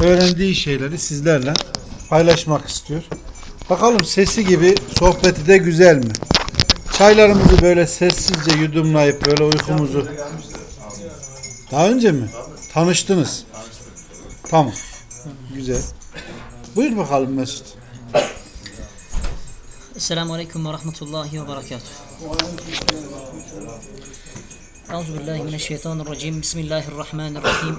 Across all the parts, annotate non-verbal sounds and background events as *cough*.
öğrendiği şeyleri sizlerle paylaşmak istiyor. Bakalım sesi gibi sohbeti de güzel mi? Çaylarımızı böyle sessizce yudumlayıp böyle uykumuzu... Daha önce mi? Tanıştınız. Tamam. Güzel. Buyur bakalım Mesut. Esselamu Aleyküm ve Rahmetullahi ve Berekatuhu. Euzu billahi mineşşeytanirracim. Bismillahirrahmanirrahim.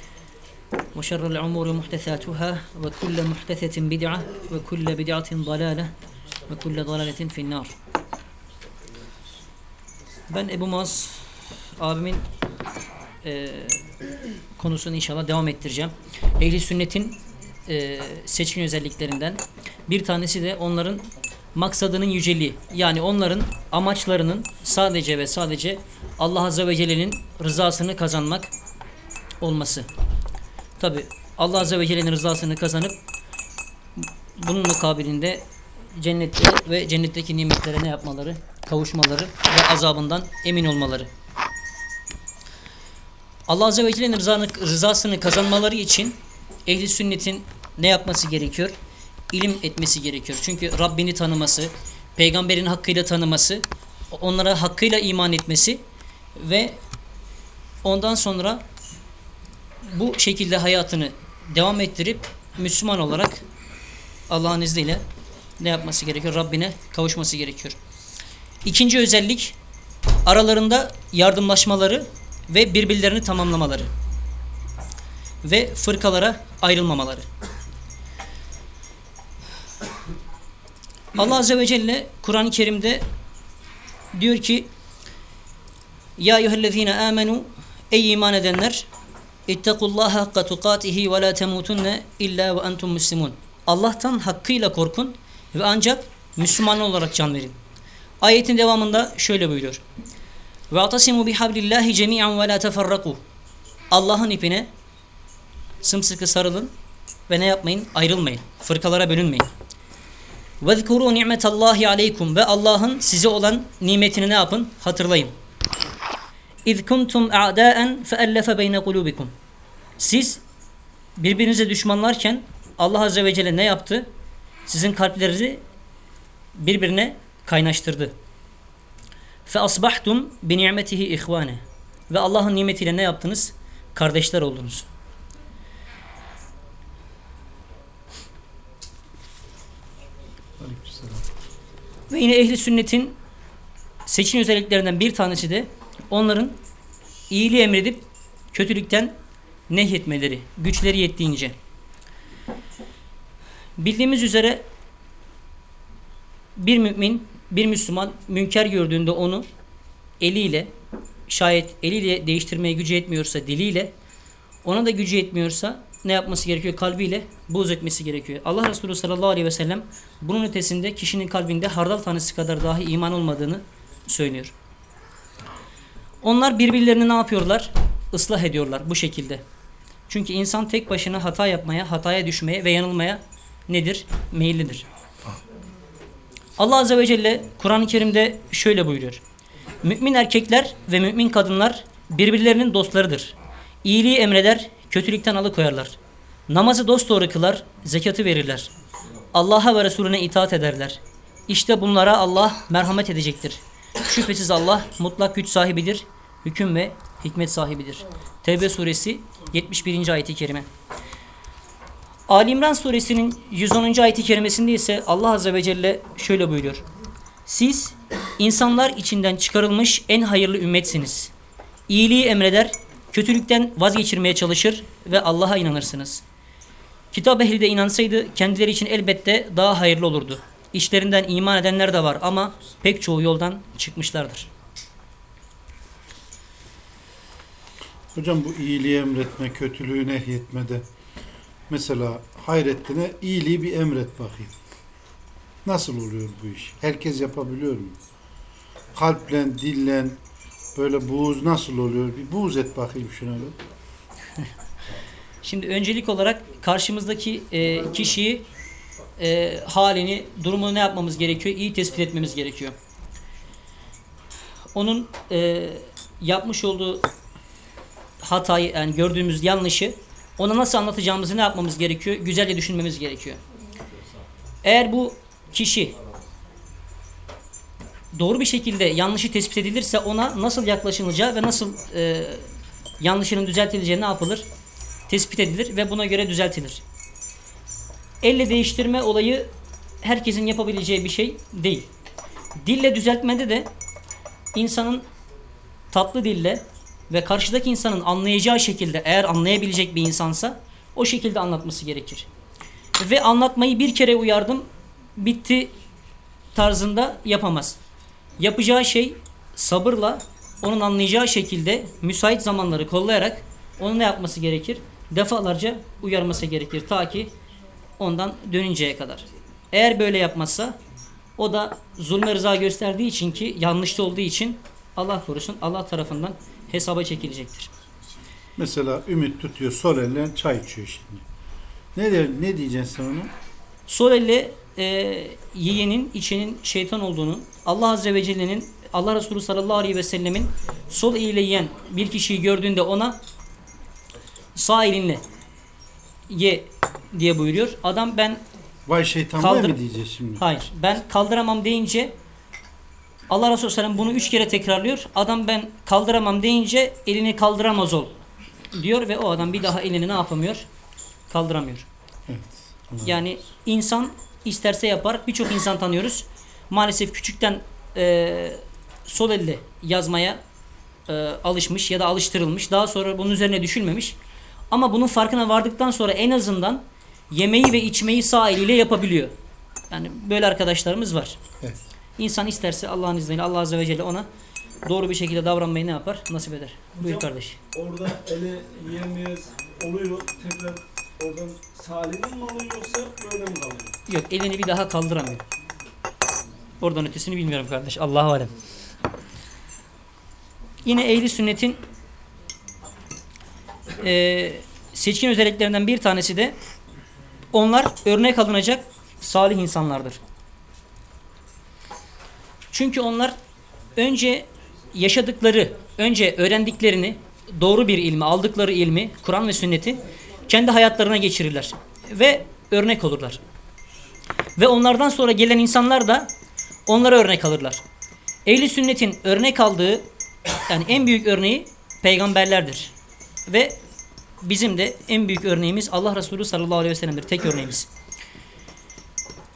وشر الأمور محدثاتها وكل محدثة بدعة وكل بدعة ضلالة وكل ضلالة في النار Ben Ebu Maz abimin e, konusunu inşallah devam ettireceğim. Ehli sünnetin e, seçkin özelliklerinden bir tanesi de onların maksadının yüceliği. Yani onların amaçlarının sadece ve sadece Allah Azze ve Celle'nin rızasını kazanmak olması. Tabi Allah Azze ve Celle'nin rızasını kazanıp bunun mukabilinde cennette ve cennetteki nimetlere ne yapmaları? Kavuşmaları ve azabından emin olmaları. Allah Azze ve Celle'nin rızasını kazanmaları için ehli sünnetin ne yapması gerekiyor? İlim etmesi gerekiyor. Çünkü Rabbini tanıması, peygamberin hakkıyla tanıması, onlara hakkıyla iman etmesi ve ondan sonra bu şekilde hayatını devam ettirip Müslüman olarak Allah'ın izniyle ne yapması gerekiyor? Rabbine kavuşması gerekiyor. İkinci özellik aralarında yardımlaşmaları ve birbirlerini tamamlamaları ve fırkalara ayrılmamaları. Allah Azze ve Celle Kur'an-ı Kerim'de diyor ki Ya eyyühellezine amenu Ey iman edenler İttekullaha hakka tukatihi ve la temutunne illa ve entum muslimun Allah'tan hakkıyla korkun ve ancak Müslüman olarak can verin. Ayetin devamında şöyle buyuruyor. Ve atasimu bihablillahi cemi'an ve la teferraku. Allah'ın ipine sımsıkı sarılın ve ne yapmayın? Ayrılmayın. Fırkalara bölünmeyin. Ve zkuru ni'metallahi aleykum ve Allah'ın size olan nimetini ne yapın? Hatırlayın. İz kuntum a'daen feellefe beyne kulubikum. Siz birbirinize düşmanlarken Allah Azze ve Celle ne yaptı? Sizin kalplerinizi birbirine kaynaştırdı. Fe asbahtum bi ni'metihi ihvane. Ve Allah'ın nimetiyle ne yaptınız? Kardeşler oldunuz. Ve yine ehli sünnetin seçin özelliklerinden bir tanesi de onların iyiliği emredip kötülükten nehyetmeleri, güçleri yettiğince. Bildiğimiz üzere bir mümin, bir Müslüman münker gördüğünde onu eliyle, şayet eliyle değiştirmeye gücü yetmiyorsa diliyle, ona da gücü yetmiyorsa ne yapması gerekiyor? Kalbiyle buğz etmesi gerekiyor. Allah Resulü sallallahu aleyhi ve sellem bunun ötesinde kişinin kalbinde hardal tanesi kadar dahi iman olmadığını söylüyor. Onlar birbirlerini ne yapıyorlar? Islah ediyorlar bu şekilde. Çünkü insan tek başına hata yapmaya, hataya düşmeye ve yanılmaya nedir? Meyillidir. Allah Azze ve Celle Kur'an-ı Kerim'de şöyle buyuruyor. Mümin erkekler ve mümin kadınlar birbirlerinin dostlarıdır. İyiliği emreder, kötülükten alıkoyarlar. Namazı dosdoğru kılar, zekatı verirler. Allah'a ve Resulüne itaat ederler. İşte bunlara Allah merhamet edecektir. Şüphesiz Allah mutlak güç sahibidir, hüküm ve hikmet sahibidir. Tevbe suresi 71. ayeti kerime. Ali İmran suresinin 110. ayeti kerimesinde ise Allah Azze ve Celle şöyle buyuruyor. Siz insanlar içinden çıkarılmış en hayırlı ümmetsiniz. İyiliği emreder, kötülükten vazgeçirmeye çalışır ve Allah'a inanırsınız. Kitap ehli de inansaydı kendileri için elbette daha hayırlı olurdu. İçlerinden iman edenler de var ama pek çoğu yoldan çıkmışlardır. Hocam bu iyiliği emretme, kötülüğü nehyetmede Mesela Hayrettin'e iyiliği bir emret bakayım. Nasıl oluyor bu iş? Herkes yapabiliyor mu? Kalple, dille, böyle buğuz nasıl oluyor? Bir buğz et bakayım şuna. *laughs* Şimdi öncelik olarak karşımızdaki e, kişiyi e, halini, durumunu ne yapmamız gerekiyor? İyi tespit etmemiz gerekiyor. Onun e, yapmış olduğu hatayı, yani gördüğümüz yanlışı ona nasıl anlatacağımızı ne yapmamız gerekiyor? Güzelce düşünmemiz gerekiyor. Eğer bu kişi doğru bir şekilde yanlışı tespit edilirse ona nasıl yaklaşılacağı ve nasıl e, yanlışının düzeltileceği ne yapılır? Tespit edilir ve buna göre düzeltilir. Elle değiştirme olayı herkesin yapabileceği bir şey değil. Dille düzeltmede de insanın tatlı dille ve karşıdaki insanın anlayacağı şekilde eğer anlayabilecek bir insansa o şekilde anlatması gerekir. Ve anlatmayı bir kere uyardım bitti tarzında yapamaz. Yapacağı şey sabırla onun anlayacağı şekilde müsait zamanları kollayarak onu ne yapması gerekir? Defalarca uyarması gerekir ta ki ondan dönünceye kadar. Eğer böyle yapmazsa o da zulme rıza gösterdiği için ki yanlışta olduğu için Allah korusun Allah tarafından hesaba çekilecektir. Mesela ümit tutuyor, sol elle çay içiyor şimdi. Ne der, ne diyeceksin sen ona? Sol elle e, yiyenin, içenin şeytan olduğunu, Allah Azze ve Celle'nin, Allah Resulü sallallahu aleyhi ve sellemin sol eliyle yiyen bir kişiyi gördüğünde ona sağ elinle ye diye buyuruyor. Adam ben Vay şeytan Kaldır- mı diyeceğiz şimdi? hayır ben kaldıramam deyince Allah Resulü sallallahu bunu üç kere tekrarlıyor. Adam ben kaldıramam deyince elini kaldıramaz ol diyor ve o adam bir daha elini ne yapamıyor? Kaldıramıyor. Evet. Yani insan isterse yapar. Birçok insan tanıyoruz. Maalesef küçükten e, sol elle yazmaya e, alışmış ya da alıştırılmış. Daha sonra bunun üzerine düşünmemiş. Ama bunun farkına vardıktan sonra en azından yemeği ve içmeyi sağ eliyle yapabiliyor. Yani böyle arkadaşlarımız var. Evet. İnsan isterse Allah'ın izniyle Allah Azze ve Celle ona doğru bir şekilde davranmayı ne yapar? Nasip eder. Buyur Hocam, kardeş. Orada ele yiyemeyiz oluyor. Tekrar oradan salimin mi alıyor yoksa böyle mi kalıyor? Yok elini bir daha kaldıramıyor. Oradan ötesini bilmiyorum kardeş. Allah'a alem. Yine ehli sünnetin eee, seçkin özelliklerinden bir tanesi de onlar örnek alınacak salih insanlardır. Çünkü onlar önce yaşadıkları, önce öğrendiklerini, doğru bir ilmi, aldıkları ilmi, Kur'an ve sünneti kendi hayatlarına geçirirler ve örnek olurlar. Ve onlardan sonra gelen insanlar da onlara örnek alırlar. Ehli sünnetin örnek aldığı yani en büyük örneği peygamberlerdir. Ve bizim de en büyük örneğimiz Allah Resulü sallallahu aleyhi ve sellem'dir. Tek örneğimiz.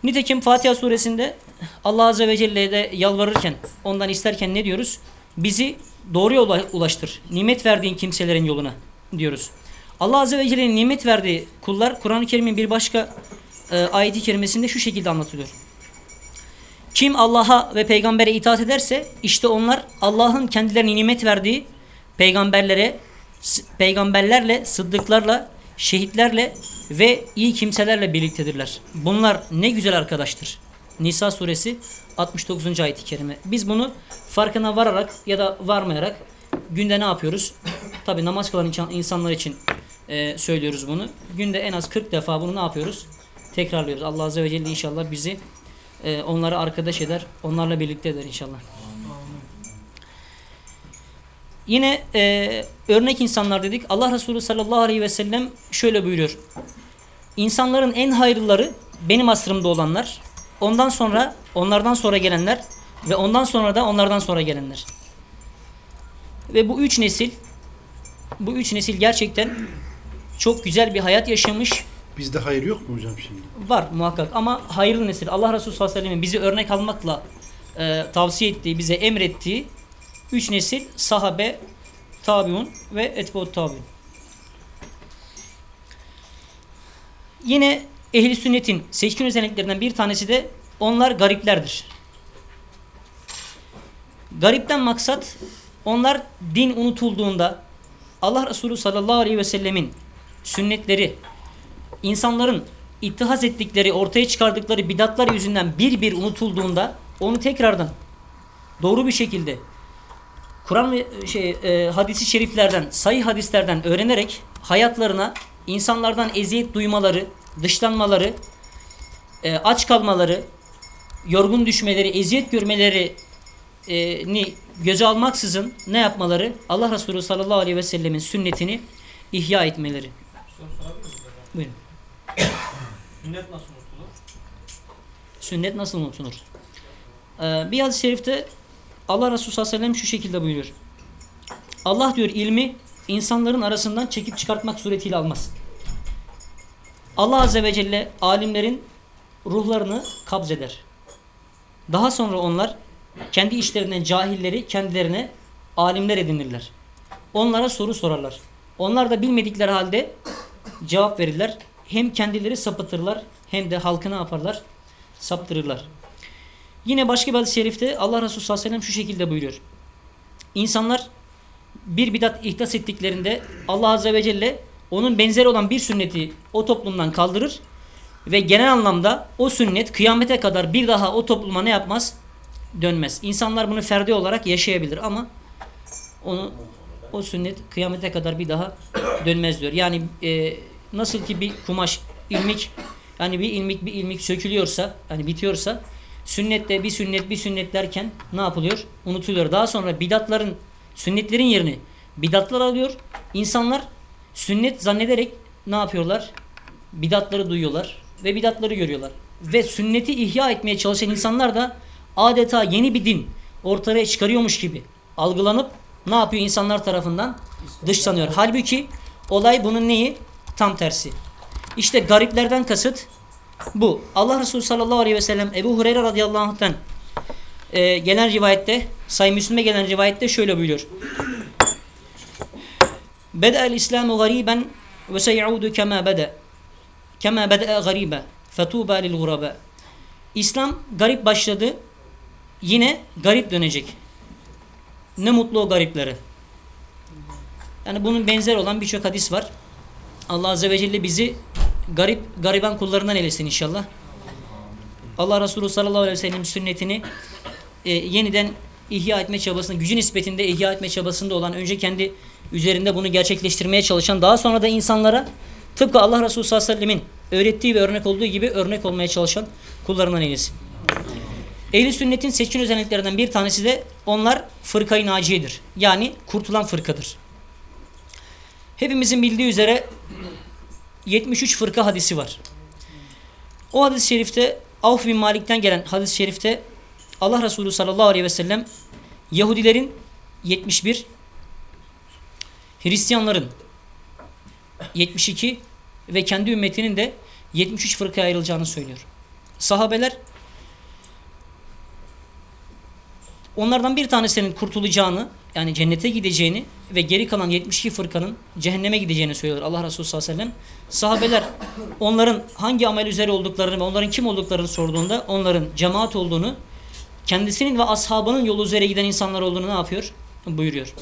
Nitekim Fatiha suresinde Allah Azze ve Celle'ye de yalvarırken, ondan isterken ne diyoruz? Bizi doğru yola ulaştır. Nimet verdiğin kimselerin yoluna diyoruz. Allah Azze ve Celle'nin nimet verdiği kullar Kur'an-ı Kerim'in bir başka e, ayeti kerimesinde şu şekilde anlatılıyor. Kim Allah'a ve peygambere itaat ederse işte onlar Allah'ın kendilerine nimet verdiği peygamberlere peygamberlerle, sıddıklarla, şehitlerle ve iyi kimselerle birliktedirler. Bunlar ne güzel arkadaştır. Nisa suresi 69. ayet-i kerime. Biz bunu farkına vararak ya da varmayarak günde ne yapıyoruz? Tabi namaz kılan insan- insanlar için e, söylüyoruz bunu. Günde en az 40 defa bunu ne yapıyoruz? Tekrarlıyoruz. Allah Azze ve Celle inşallah bizi e, onlara arkadaş eder, onlarla birlikte eder inşallah. Yine e, örnek insanlar dedik. Allah Resulü sallallahu aleyhi ve sellem şöyle buyuruyor. İnsanların en hayırlıları benim asrımda olanlar, ondan sonra onlardan sonra gelenler ve ondan sonra da onlardan sonra gelenler. Ve bu üç nesil bu üç nesil gerçekten çok güzel bir hayat yaşamış Bizde hayır yok mu hocam şimdi? Var muhakkak ama hayırlı nesil Allah Resulü sallallahu aleyhi ve sellem'in bizi örnek almakla e, tavsiye ettiği, bize emrettiği üç nesil sahabe, tabiun ve etbeut tabiun. Yine ehli sünnetin seçkin özelliklerinden bir tanesi de onlar gariplerdir. Garipten maksat onlar din unutulduğunda Allah Resulü sallallahu aleyhi ve sellemin sünnetleri insanların ittihas ettikleri, ortaya çıkardıkları bidatlar yüzünden bir bir unutulduğunda onu tekrardan doğru bir şekilde Kur'an ve şey e, hadisi şeriflerden, sayı hadislerden öğrenerek hayatlarına insanlardan eziyet duymaları, dışlanmaları, e, aç kalmaları, yorgun düşmeleri, eziyet görmeleri e, ni göze almaksızın ne yapmaları? Allah Resulü sallallahu aleyhi ve sellemin sünnetini ihya etmeleri. Buyurun. Sünnet nasıl unutulur? Sünnet nasıl unutulur? Ee, bir hadis-i şerifte Allah Resulü sallallahu aleyhi ve sellem şu şekilde buyuruyor. Allah diyor ilmi insanların arasından çekip çıkartmak suretiyle almaz. Allah Azze ve Celle alimlerin ruhlarını kabzeder. Daha sonra onlar kendi işlerinden cahilleri kendilerine alimler edinirler. Onlara soru sorarlar. Onlar da bilmedikleri halde cevap verirler. Hem kendileri sapıtırlar hem de halkı ne yaparlar? Saptırırlar. Yine başka bir hadis-i şerifte Allah Resulü sallallahu aleyhi ve sellem şu şekilde buyuruyor. İnsanlar bir bidat ihdas ettiklerinde Allah Azze ve Celle onun benzeri olan bir sünneti o toplumdan kaldırır ve genel anlamda o sünnet kıyamete kadar bir daha o topluma ne yapmaz? Dönmez. İnsanlar bunu ferdi olarak yaşayabilir ama onu o sünnet kıyamete kadar bir daha dönmez diyor. Yani e, nasıl ki bir kumaş ilmik yani bir ilmik bir ilmik sökülüyorsa yani bitiyorsa sünnette bir sünnet bir sünnet derken ne yapılıyor? Unutuluyor. Daha sonra bidatların sünnetlerin yerini bidatlar alıyor. İnsanlar sünnet zannederek ne yapıyorlar? Bidatları duyuyorlar ve bidatları görüyorlar. Ve sünneti ihya etmeye çalışan insanlar da adeta yeni bir din ortaya çıkarıyormuş gibi algılanıp ne yapıyor insanlar tarafından? Dışlanıyor. Halbuki olay bunun neyi? Tam tersi. İşte gariplerden kasıt bu. Allah Resulü sallallahu aleyhi ve sellem Ebu Hureyre radıyallahu anh'tan e, gelen rivayette Sayı Müslim'e gelen rivayette şöyle buyuruyor. İslamu gariben ve seyaudu kema bede. Kema bede'e garibe. Fetuba lil gurabe. İslam garip başladı. Yine garip dönecek. Ne mutlu o gariplere. Yani bunun benzer olan birçok hadis var. Allah Azze ve Celle bizi garip, gariban kullarından eylesin inşallah. Allah Resulü sallallahu aleyhi ve sellem sünnetini e, yeniden ihya etme çabasında, gücü nispetinde ihya etme çabasında olan, önce kendi üzerinde bunu gerçekleştirmeye çalışan, daha sonra da insanlara tıpkı Allah Resulü sallallahu aleyhi ve sellemin öğrettiği ve örnek olduğu gibi örnek olmaya çalışan kullarından eylesin. Ehli sünnetin seçkin özelliklerinden bir tanesi de onlar fırkayı naciyedir. Yani kurtulan fırkadır. Hepimizin bildiği üzere 73 fırka hadisi var. O hadis-i şerifte Avf bin Malik'ten gelen hadis-i şerifte Allah Resulü sallallahu aleyhi ve sellem Yahudilerin 71 Hristiyanların 72 ve kendi ümmetinin de 73 fırkaya ayrılacağını söylüyor. Sahabeler onlardan bir tanesinin kurtulacağını yani cennete gideceğini ve geri kalan 72 fırkanın cehenneme gideceğini söylüyor Allah Resulü sallallahu aleyhi ve sellem. Sahabeler onların hangi amel üzere olduklarını ve onların kim olduklarını sorduğunda onların cemaat olduğunu kendisinin ve ashabının yolu üzere giden insanlar olduğunu ne yapıyor? Buyuruyor.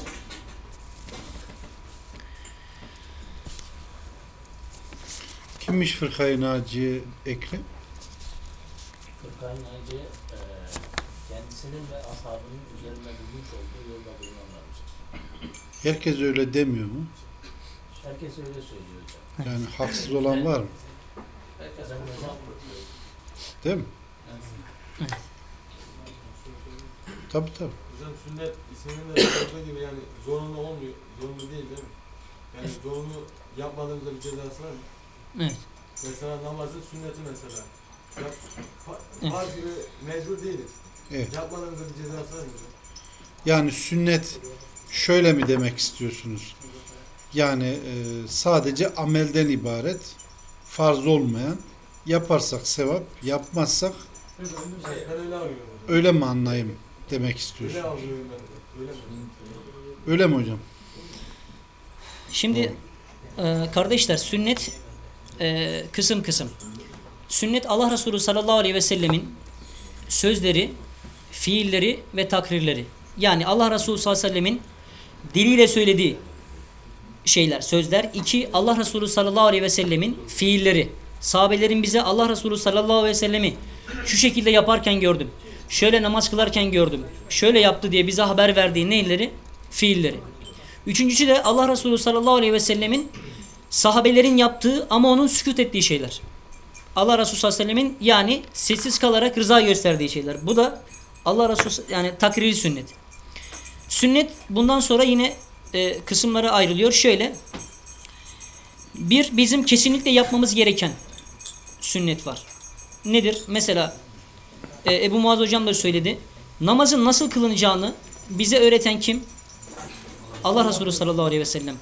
Kimmiş fırkayı naciye Ekrem? Fırkayın Naciye e, kendisinin ve ashabının üzerinde bulmuş olduğu yolda bulunanlarmış. Herkes öyle demiyor mu? Herkes öyle söylüyor hocam. Yani haksız olan var mı? Herkes öyle söylüyor. Değil mi? Tabi tabi. Hocam sünnet isminin de olduğu gibi yani zorunlu olmuyor. Zorunlu değil değil mi? Yani zorunlu yapmadığımızda bir cezası var mı? Evet. Mesela namazın sünneti mesela. Yap, fa- Evet. farz gibi mecbur değiliz. Evet. Yapmadığımızda bir cezası var mı? Yani sünnet şöyle mi demek istiyorsunuz? Yani e, sadece amelden ibaret, farz olmayan, yaparsak sevap, yapmazsak hocam. öyle mi anlayayım demek Öyle istiyorsun. anlıyorum ben de. Öyle mi? Öyle mi hocam? Şimdi e, kardeşler sünnet e, kısım kısım. Sünnet Allah Resulü sallallahu aleyhi ve sellemin sözleri, fiilleri ve takrirleri. Yani Allah Resulü sallallahu aleyhi ve sellemin diliyle söylediği şeyler, sözler. İki, Allah Resulü sallallahu aleyhi ve sellemin fiilleri. Sahabelerin bize Allah Resulü sallallahu aleyhi ve sellemi şu şekilde yaparken gördüm. Şöyle namaz kılarken gördüm. Şöyle yaptı diye bize haber verdiği neyleri? Fiilleri. Üçüncüsü de Allah Resulü sallallahu aleyhi ve sellemin sahabelerin yaptığı ama onun sükut ettiği şeyler. Allah Resulü sallallahu aleyhi ve sellemin yani sessiz kalarak rıza gösterdiği şeyler. Bu da Allah Resulü yani takriri sünnet. Sünnet bundan sonra yine e, kısımlara ayrılıyor. Şöyle bir bizim kesinlikle yapmamız gereken sünnet var. Nedir? Mesela e, Ebu Muaz hocam da söyledi. Namazın nasıl kılınacağını bize öğreten kim? Allah Resulü sallallahu aleyhi ve sellem.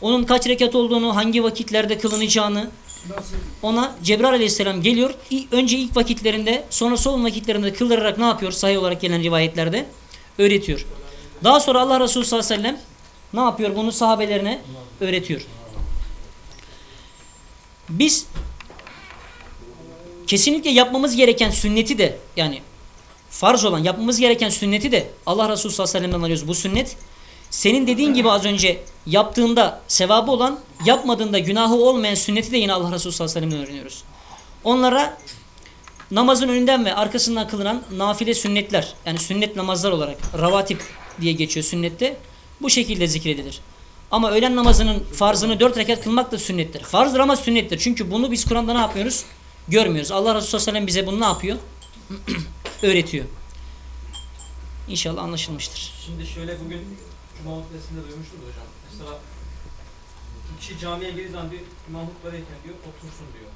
Onun kaç rekat olduğunu, hangi vakitlerde kılınacağını ona Cebrail aleyhisselam geliyor. Önce ilk vakitlerinde sonra son vakitlerinde kıldırarak ne yapıyor? Sahih olarak gelen rivayetlerde öğretiyor. Daha sonra Allah Resulü sallallahu aleyhi ve sellem ne yapıyor? Bunu sahabelerine öğretiyor. Biz kesinlikle yapmamız gereken sünneti de yani farz olan yapmamız gereken sünneti de Allah Resulü sallallahu aleyhi ve sellem'den alıyoruz. Bu sünnet senin dediğin gibi az önce yaptığında sevabı olan yapmadığında günahı olmayan sünneti de yine Allah Resulü sallallahu aleyhi ve sellem'den öğreniyoruz. Onlara namazın önünden ve arkasından kılınan nafile sünnetler yani sünnet namazlar olarak ravatip diye geçiyor sünnette bu şekilde zikredilir. Ama öğlen namazının farzını dört rekat kılmak da sünnettir. Farzdır ama sünnettir. Çünkü bunu biz Kur'an'da ne yapıyoruz? Görmüyoruz. Allah Resulü sallallahu aleyhi ve sellem bize bunu ne yapıyor? *clears throat* Öğretiyor. İnşallah anlaşılmıştır. Şimdi şöyle bugün Cuma hutbesinde duymuştuk hocam. Mesela bir kişi camiye girdiği zaman diyor, imam hutbedeyken diyor otursun diyor.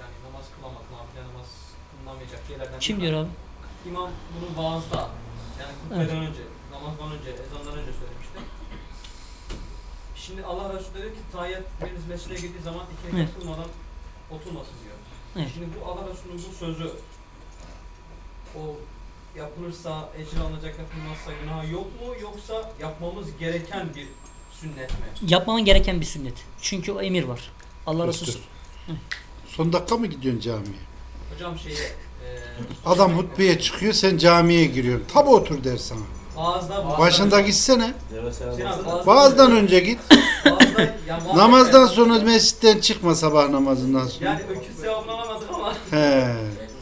Yani namaz kılamak, nafile namaz kılınamayacak yerlerden. Kim bir diyor abi? İmam bunu vaazda, yani hutbeden önce, namazdan önce, ezandan önce söylemişti. Şimdi Allah Resulü diyor ki tahiyyat biriniz mescide girdiği zaman iki rekat Evet. kılmadan oturmasın diyor. Evet. Şimdi bu Allah Resulü'nün bu sözü o yapılırsa ecir alınacak yapılmazsa günah yok mu yoksa yapmamız gereken bir sünnet mi? Yapman gereken bir sünnet. Çünkü o emir var. Allah Resulü Yoktur. Son dakika mı gidiyorsun camiye? Hocam şeye e, Adam hutbeye çıkıyor sen camiye giriyorsun. Tabi otur der sana. Vaazda Başında gitsene. Vaazdan önce git. *laughs* Namazdan sonra mescitten çıkma sabah namazından sonra. yani öküz sevabını alamadık ama He.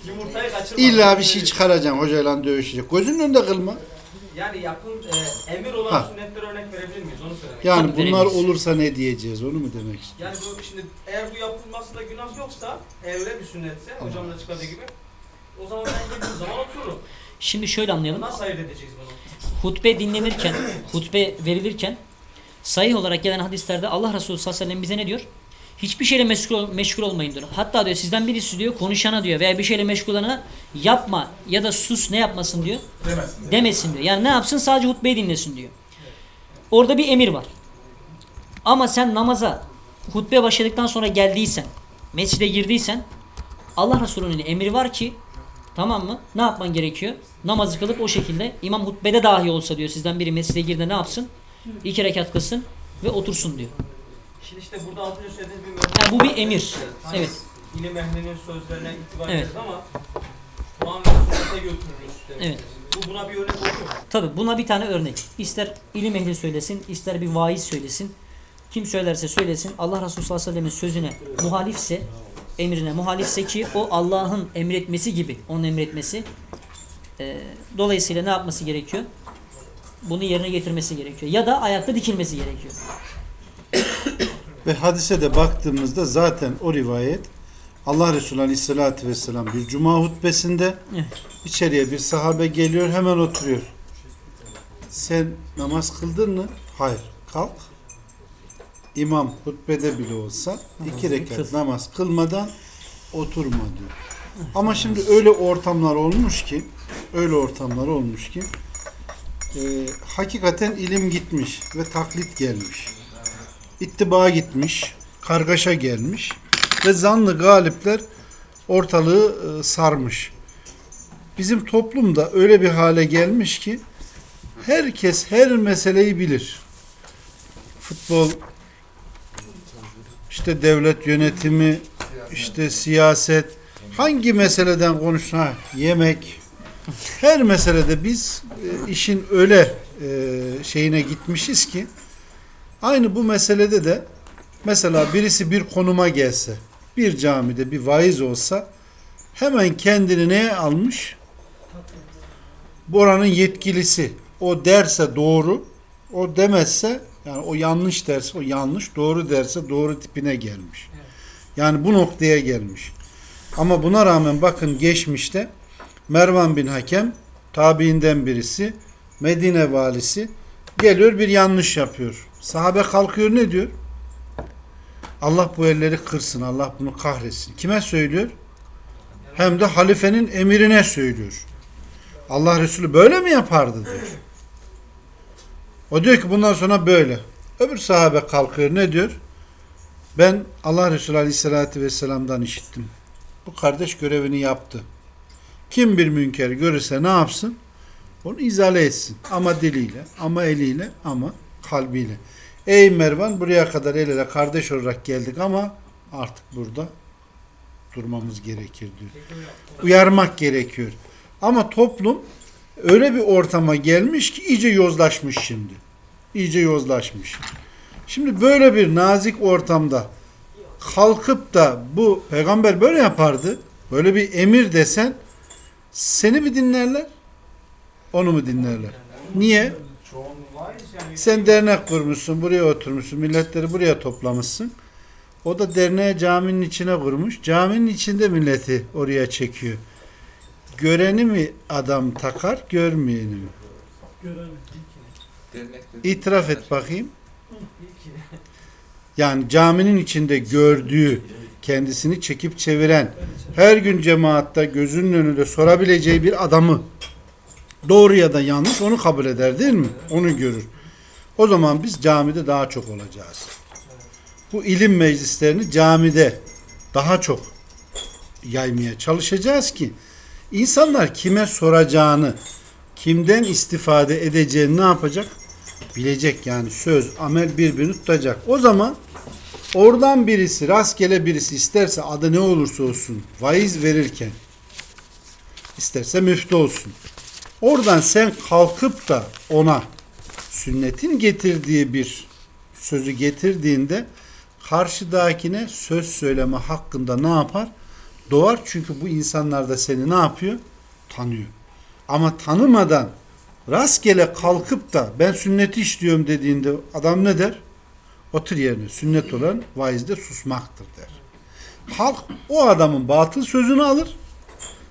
yumurtayı kaçırmadık. İlla bir şey çıkaracaksın hocayla dövüşecek. Gözünün önünde kılma. Yani yapın e, emir olan Ha. sünnetlere örnek verebilir miyiz onu söylemek. Yani Tabii bunlar veremeyiz. olursa ne diyeceğiz onu mu demek istiyorsun? Yani bu şimdi eğer bu yapılmasında günah yoksa evre bir sünnetse hocamın açıkladığı gibi o zaman ben girdiğim zaman otururum. Şimdi şöyle anlayalım. Nasıl ayırt edeceğiz bunu? Hutbe dinlenirken, hutbe verilirken sahih olarak gelen hadislerde Allah Resulü sallallahu aleyhi ve sellem bize ne diyor? Hiçbir şeyle meşgul, meşgul olmayın diyor. Hatta diyor sizden birisi diyor konuşana diyor veya bir şeyle meşgul olana yapma ya da sus ne yapmasın diyor. Demesin diyor. Yani ne yapsın sadece hutbeyi dinlesin diyor. Orada bir emir var. Ama sen namaza hutbe başladıktan sonra geldiysen, mescide girdiysen Allah Resulü'nün emri var ki tamam mı? Ne yapman gerekiyor? Namazı kılıp o şekilde imam hutbede dahi olsa diyor sizden biri mescide girdi ne yapsın? İki rekat kılsın ve otursun diyor. Şimdi işte burada altı önce söylediğiniz bir örnek. Yani bu bir emir. Hani Evet. İlim ehlinin sözlerine itibar Evet. ederiz ama Kur'an ve sünnete götürürüz. demek. Evet. Bu buna bir örnek oluyor mu? Tabi buna bir tane örnek. İster ilim ehli söylesin, ister bir vaiz söylesin. Kim söylerse söylesin. Allah Resulü sallallahu aleyhi ve sellem'in sözüne muhalifse, emrine muhalifse ki o Allah'ın emretmesi gibi onun emretmesi. Ee, dolayısıyla ne yapması gerekiyor? Bunu yerine getirmesi gerekiyor. Ya da ayakta dikilmesi gerekiyor. *coughs* Ve hadise de baktığımızda zaten o rivayet Allah Resulü Aleyhisselatü Vesselam bir cuma hutbesinde Evet. içeriye bir sahabe geliyor hemen oturuyor. Sen namaz kıldın mı? Hayır. Kalk. İmam hutbede bile olsa iki rekat namaz kılmadan oturma diyor. Ama şimdi öyle ortamlar olmuş ki öyle ortamlar olmuş ki e, hakikaten ilim gitmiş ve taklit gelmiş. İttiba gitmiş, kargaşa gelmiş ve zanlı galipler ortalığı e, sarmış. Bizim toplumda öyle bir hale gelmiş ki herkes her meseleyi bilir. Futbol, işte devlet yönetimi, işte siyaset, hangi meseleden konuş, ha, yemek, her meselede biz e, işin öyle e, şeyine gitmişiz ki Aynı bu meselede de mesela birisi bir konuma gelse, bir camide bir vaiz olsa hemen kendini neye almış? Bu oranın yetkilisi. O derse doğru, o demezse yani o yanlış derse o yanlış, doğru derse doğru tipine gelmiş. Yani bu noktaya gelmiş. Ama buna rağmen bakın geçmişte Mervan bin Hakem tabiinden birisi Medine valisi geliyor bir yanlış yapıyor. Sahabe kalkıyor ne diyor? Allah bu elleri kırsın. Allah bunu kahretsin. Kime söylüyor? Hem de halifenin emirine söylüyor. Allah Resulü böyle mi yapardı diyor. O diyor ki bundan sonra böyle. Öbür sahabe kalkıyor ne diyor? Ben Allah Resulü Aleyhisselatü Vesselam'dan işittim. Bu kardeş görevini yaptı. Kim bir münker görürse ne yapsın? Onu izale etsin. Ama diliyle, ama eliyle, ama kalbiyle. Ey Mervan buraya kadar el ele kardeş olarak geldik ama artık burada durmamız gerekir diyor. Uyarmak gerekiyor. Ama toplum öyle bir ortama gelmiş ki iyice yozlaşmış şimdi. İyice yozlaşmış. Şimdi böyle bir nazik ortamda kalkıp da bu peygamber böyle yapardı. Böyle bir emir desen seni mi dinlerler? Onu mu dinlerler? Niye? Sen dernek kurmuşsun, buraya oturmuşsun, milletleri buraya toplamışsın. O da derneği caminin içine kurmuş. Caminin içinde milleti oraya çekiyor. Göreni mi adam takar, görmeyeni mi? İtiraf et bakayım. Yani caminin içinde gördüğü, kendisini çekip çeviren, her gün cemaatta gözünün önünde sorabileceği bir adamı doğru ya da yanlış onu kabul eder değil mi? Onu görür. O zaman biz camide daha çok olacağız. Bu ilim meclislerini camide daha çok yaymaya çalışacağız ki insanlar kime soracağını, kimden istifade edeceğini ne yapacak? Bilecek yani söz, amel birbirini tutacak. O zaman oradan birisi, rastgele birisi isterse adı ne olursa olsun vaiz verirken isterse müftü olsun. Oradan sen kalkıp da ona sünnetin getirdiği bir sözü getirdiğinde karşıdakine söz söyleme hakkında ne yapar? Doğar çünkü bu insanlar da seni ne yapıyor? Tanıyor. Ama tanımadan rastgele kalkıp da ben sünneti işliyorum dediğinde adam ne der? Otur yerine. Sünnet olan vaizde susmaktır der. Halk o adamın batıl sözünü alır.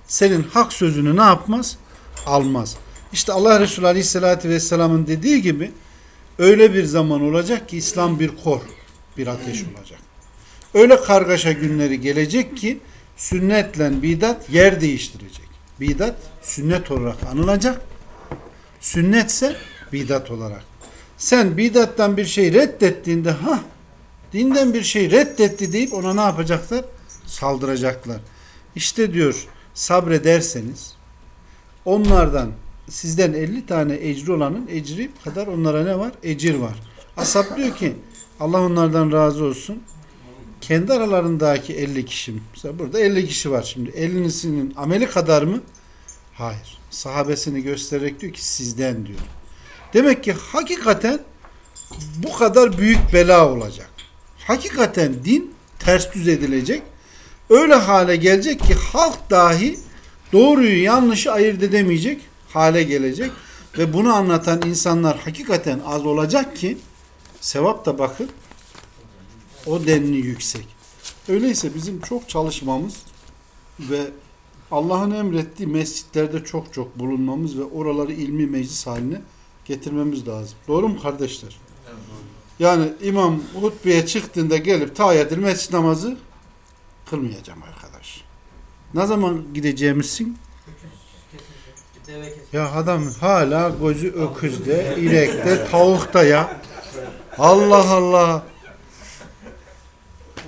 Senin hak sözünü ne yapmaz? Almaz. İşte Allah Resulü Aleyhisselatü Vesselam'ın dediği gibi öyle bir zaman olacak ki İslam bir kor, bir ateş olacak. Öyle kargaşa günleri gelecek ki sünnetle bidat yer değiştirecek. Bidat sünnet olarak anılacak. Sünnetse bidat olarak. Sen bidattan bir şey reddettiğinde ha dinden bir şey reddetti deyip ona ne yapacaklar? Saldıracaklar. İşte diyor sabrederseniz onlardan sizden 50 tane ecri olanın ecri kadar onlara ne var? Ecir var. Ashab diyor ki Allah onlardan razı olsun. Kendi aralarındaki 50 kişi mesela burada 50 kişi var şimdi. 50'sinin ameli kadar mı? Hayır. Sahabesini göstererek diyor ki sizden diyor. Demek ki hakikaten bu kadar büyük bela olacak. Hakikaten din ters düz edilecek. Öyle hale gelecek ki halk dahi doğruyu yanlışı ayırt edemeyecek hale gelecek. Ve bunu anlatan insanlar hakikaten az olacak ki sevap da bakın o denli yüksek. Öyleyse bizim çok çalışmamız ve Allah'ın emrettiği mescitlerde çok çok bulunmamız ve oraları ilmi meclis haline getirmemiz lazım. Doğru mu kardeşler? Yani imam hutbeye çıktığında gelip tahiyyatül mescid namazı kılmayacağım arkadaş. Ne zaman gideceğimizsin? Ya adam hala gözü öküzde, inekte, tavukta ya. Allah Allah.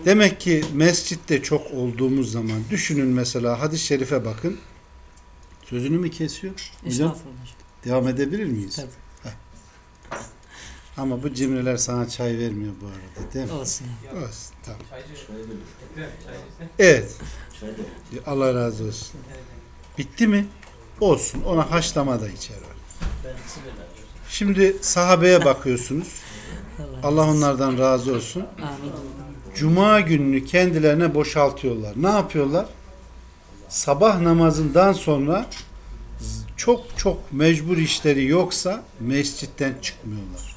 Demek ki mescitte çok olduğumuz zaman düşünün mesela hadis-i şerife bakın. Sözünü mü kesiyor? Hocam devam edebilir miyiz? Tabii. Heh. Ama bu cimriler sana çay vermiyor bu arada değil mi? Olsun. Olsun, tamam. Evet. Allah razı olsun. Bitti mi? Olsun. Ona haşlama da içer. Şimdi sahabeye bakıyorsunuz. *laughs* Allah onlardan razı olsun. Amin. Cuma gününü kendilerine boşaltıyorlar. Ne yapıyorlar? Sabah namazından sonra çok çok mecbur işleri yoksa mescitten çıkmıyorlar.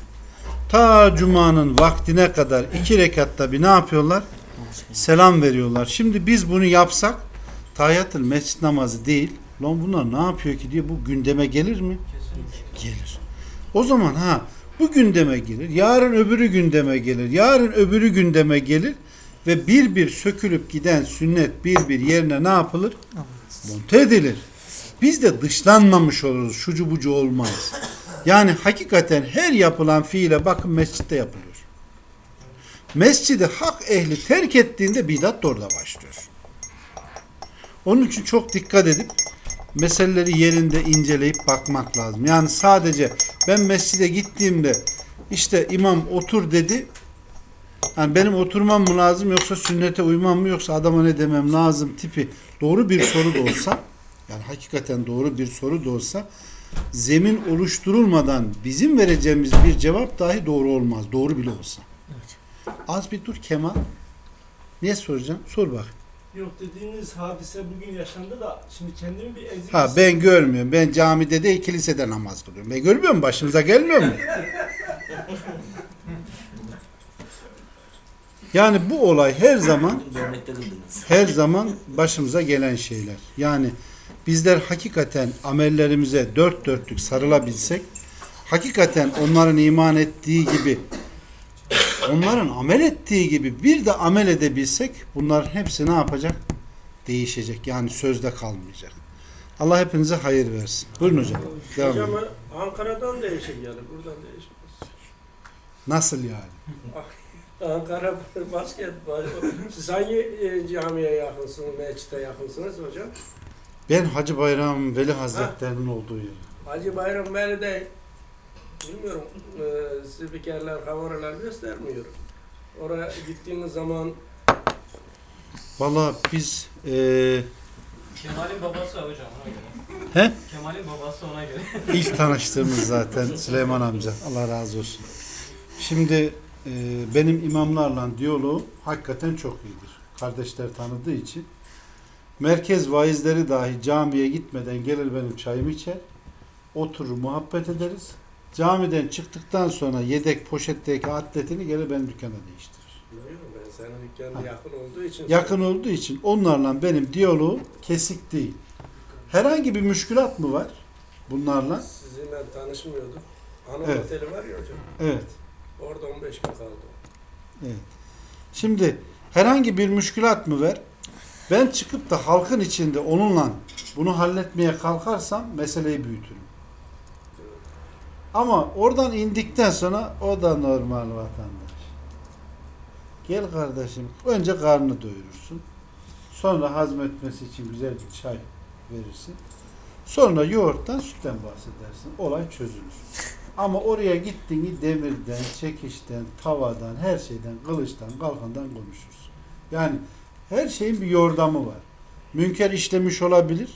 Ta cumanın vaktine kadar iki rekatta bir ne yapıyorlar? Selam veriyorlar. Şimdi biz bunu yapsak tahiyyatül mescit namazı değil. Lan bunlar ne yapıyor ki diye bu gündeme gelir mi? Gelir. O zaman ha bu gündeme gelir. Yarın öbürü gündeme gelir. Yarın öbürü gündeme gelir. Ve bir bir sökülüp giden sünnet bir bir yerine ne yapılır? Monte edilir. Biz de dışlanmamış oluruz. Şucu bucu olmaz. Yani hakikaten her yapılan fiile bakın mescitte yapılıyor. Mescidi hak ehli terk ettiğinde bidat da orada başlıyor. Onun için çok dikkat edip meseleleri yerinde inceleyip bakmak lazım. Yani sadece ben mescide gittiğimde işte imam otur dedi. Yani benim oturmam mı lazım yoksa sünnete uymam mı yoksa adama ne demem lazım tipi doğru bir soru da olsa yani hakikaten doğru bir soru da olsa zemin oluşturulmadan bizim vereceğimiz bir cevap dahi doğru olmaz. Doğru bile olsa. Az bir dur Kemal. Niye soracağım? Sor bak. Yok dediğiniz hadise bugün yaşandı da şimdi kendimi bir ezik Ha ben görmüyorum. Ben camide değil kilisede namaz kılıyorum. Ben görmüyor musun? Başımıza gelmiyor mu? *laughs* Yani bu olay her zaman her zaman başımıza gelen şeyler. Yani bizler hakikaten amellerimize dört dörtlük sarılabilsek, hakikaten onların iman ettiği gibi, onların amel ettiği gibi bir de amel edebilsek, bunların hepsi ne yapacak? Değişecek. Yani sözde kalmayacak. Allah hepinize hayır versin. Buyurun hocam. Devam edin. Hocam Ankara'dan değişik yani buradan değişmez. Nasıl yani? Ankara basket. Siz hangi e, camiye yakınsınız, mescide yakınsınız hocam? Ben Hacı Bayram Veli Hazretlerinin olduğu yer. Hacı Bayram Veli de bilmiyorum e, spikerler, kameralar göstermiyor. Oraya gittiğiniz zaman Valla biz eee Kemal'in babası hocam ona göre. He? Kemal'in babası ona göre. *laughs* İlk tanıştığımız zaten Süleyman amca. Allah razı olsun. Şimdi e, benim imamlarla diyaloğum hakikaten çok iyidir. Kardeşler tanıdığı için. Merkez vaizleri dahi camiye gitmeden gelir benim çayımı içer. Oturur muhabbet ederiz. Camiden çıktıktan sonra yedek poşetteki atletini gelir benim dükkana değiştirir. ben senin dükkanın yakın olduğu için Yakın olduğu için onlarla benim diyaloğum kesik değil. Herhangi bir müşkülat mı var bunlarla? sizinle tanışmıyorduk. Hanım Evet. oteli var ya hocam. Evet. Orada 15 gün kaldım. Şimdi herhangi bir müşkülat mı ver? Ben çıkıp da halkın içinde onunla bunu halletmeye kalkarsam meseleyi büyütürüm. Ama oradan indikten sonra o da normal vatandaş. Gel kardeşim. Önce karnını doyurursun. Sonra hazmetmesi için güzel bir çay verirsin. Sonra yoğurttan sütten bahsedersin. Olay çözülür. Ama oraya gittiğini demirden, çekişten, tavadan, her şeyden, kılıçtan, kalkandan konuşursun. Yani her şeyin bir yordamı var. Münker işlemiş olabilir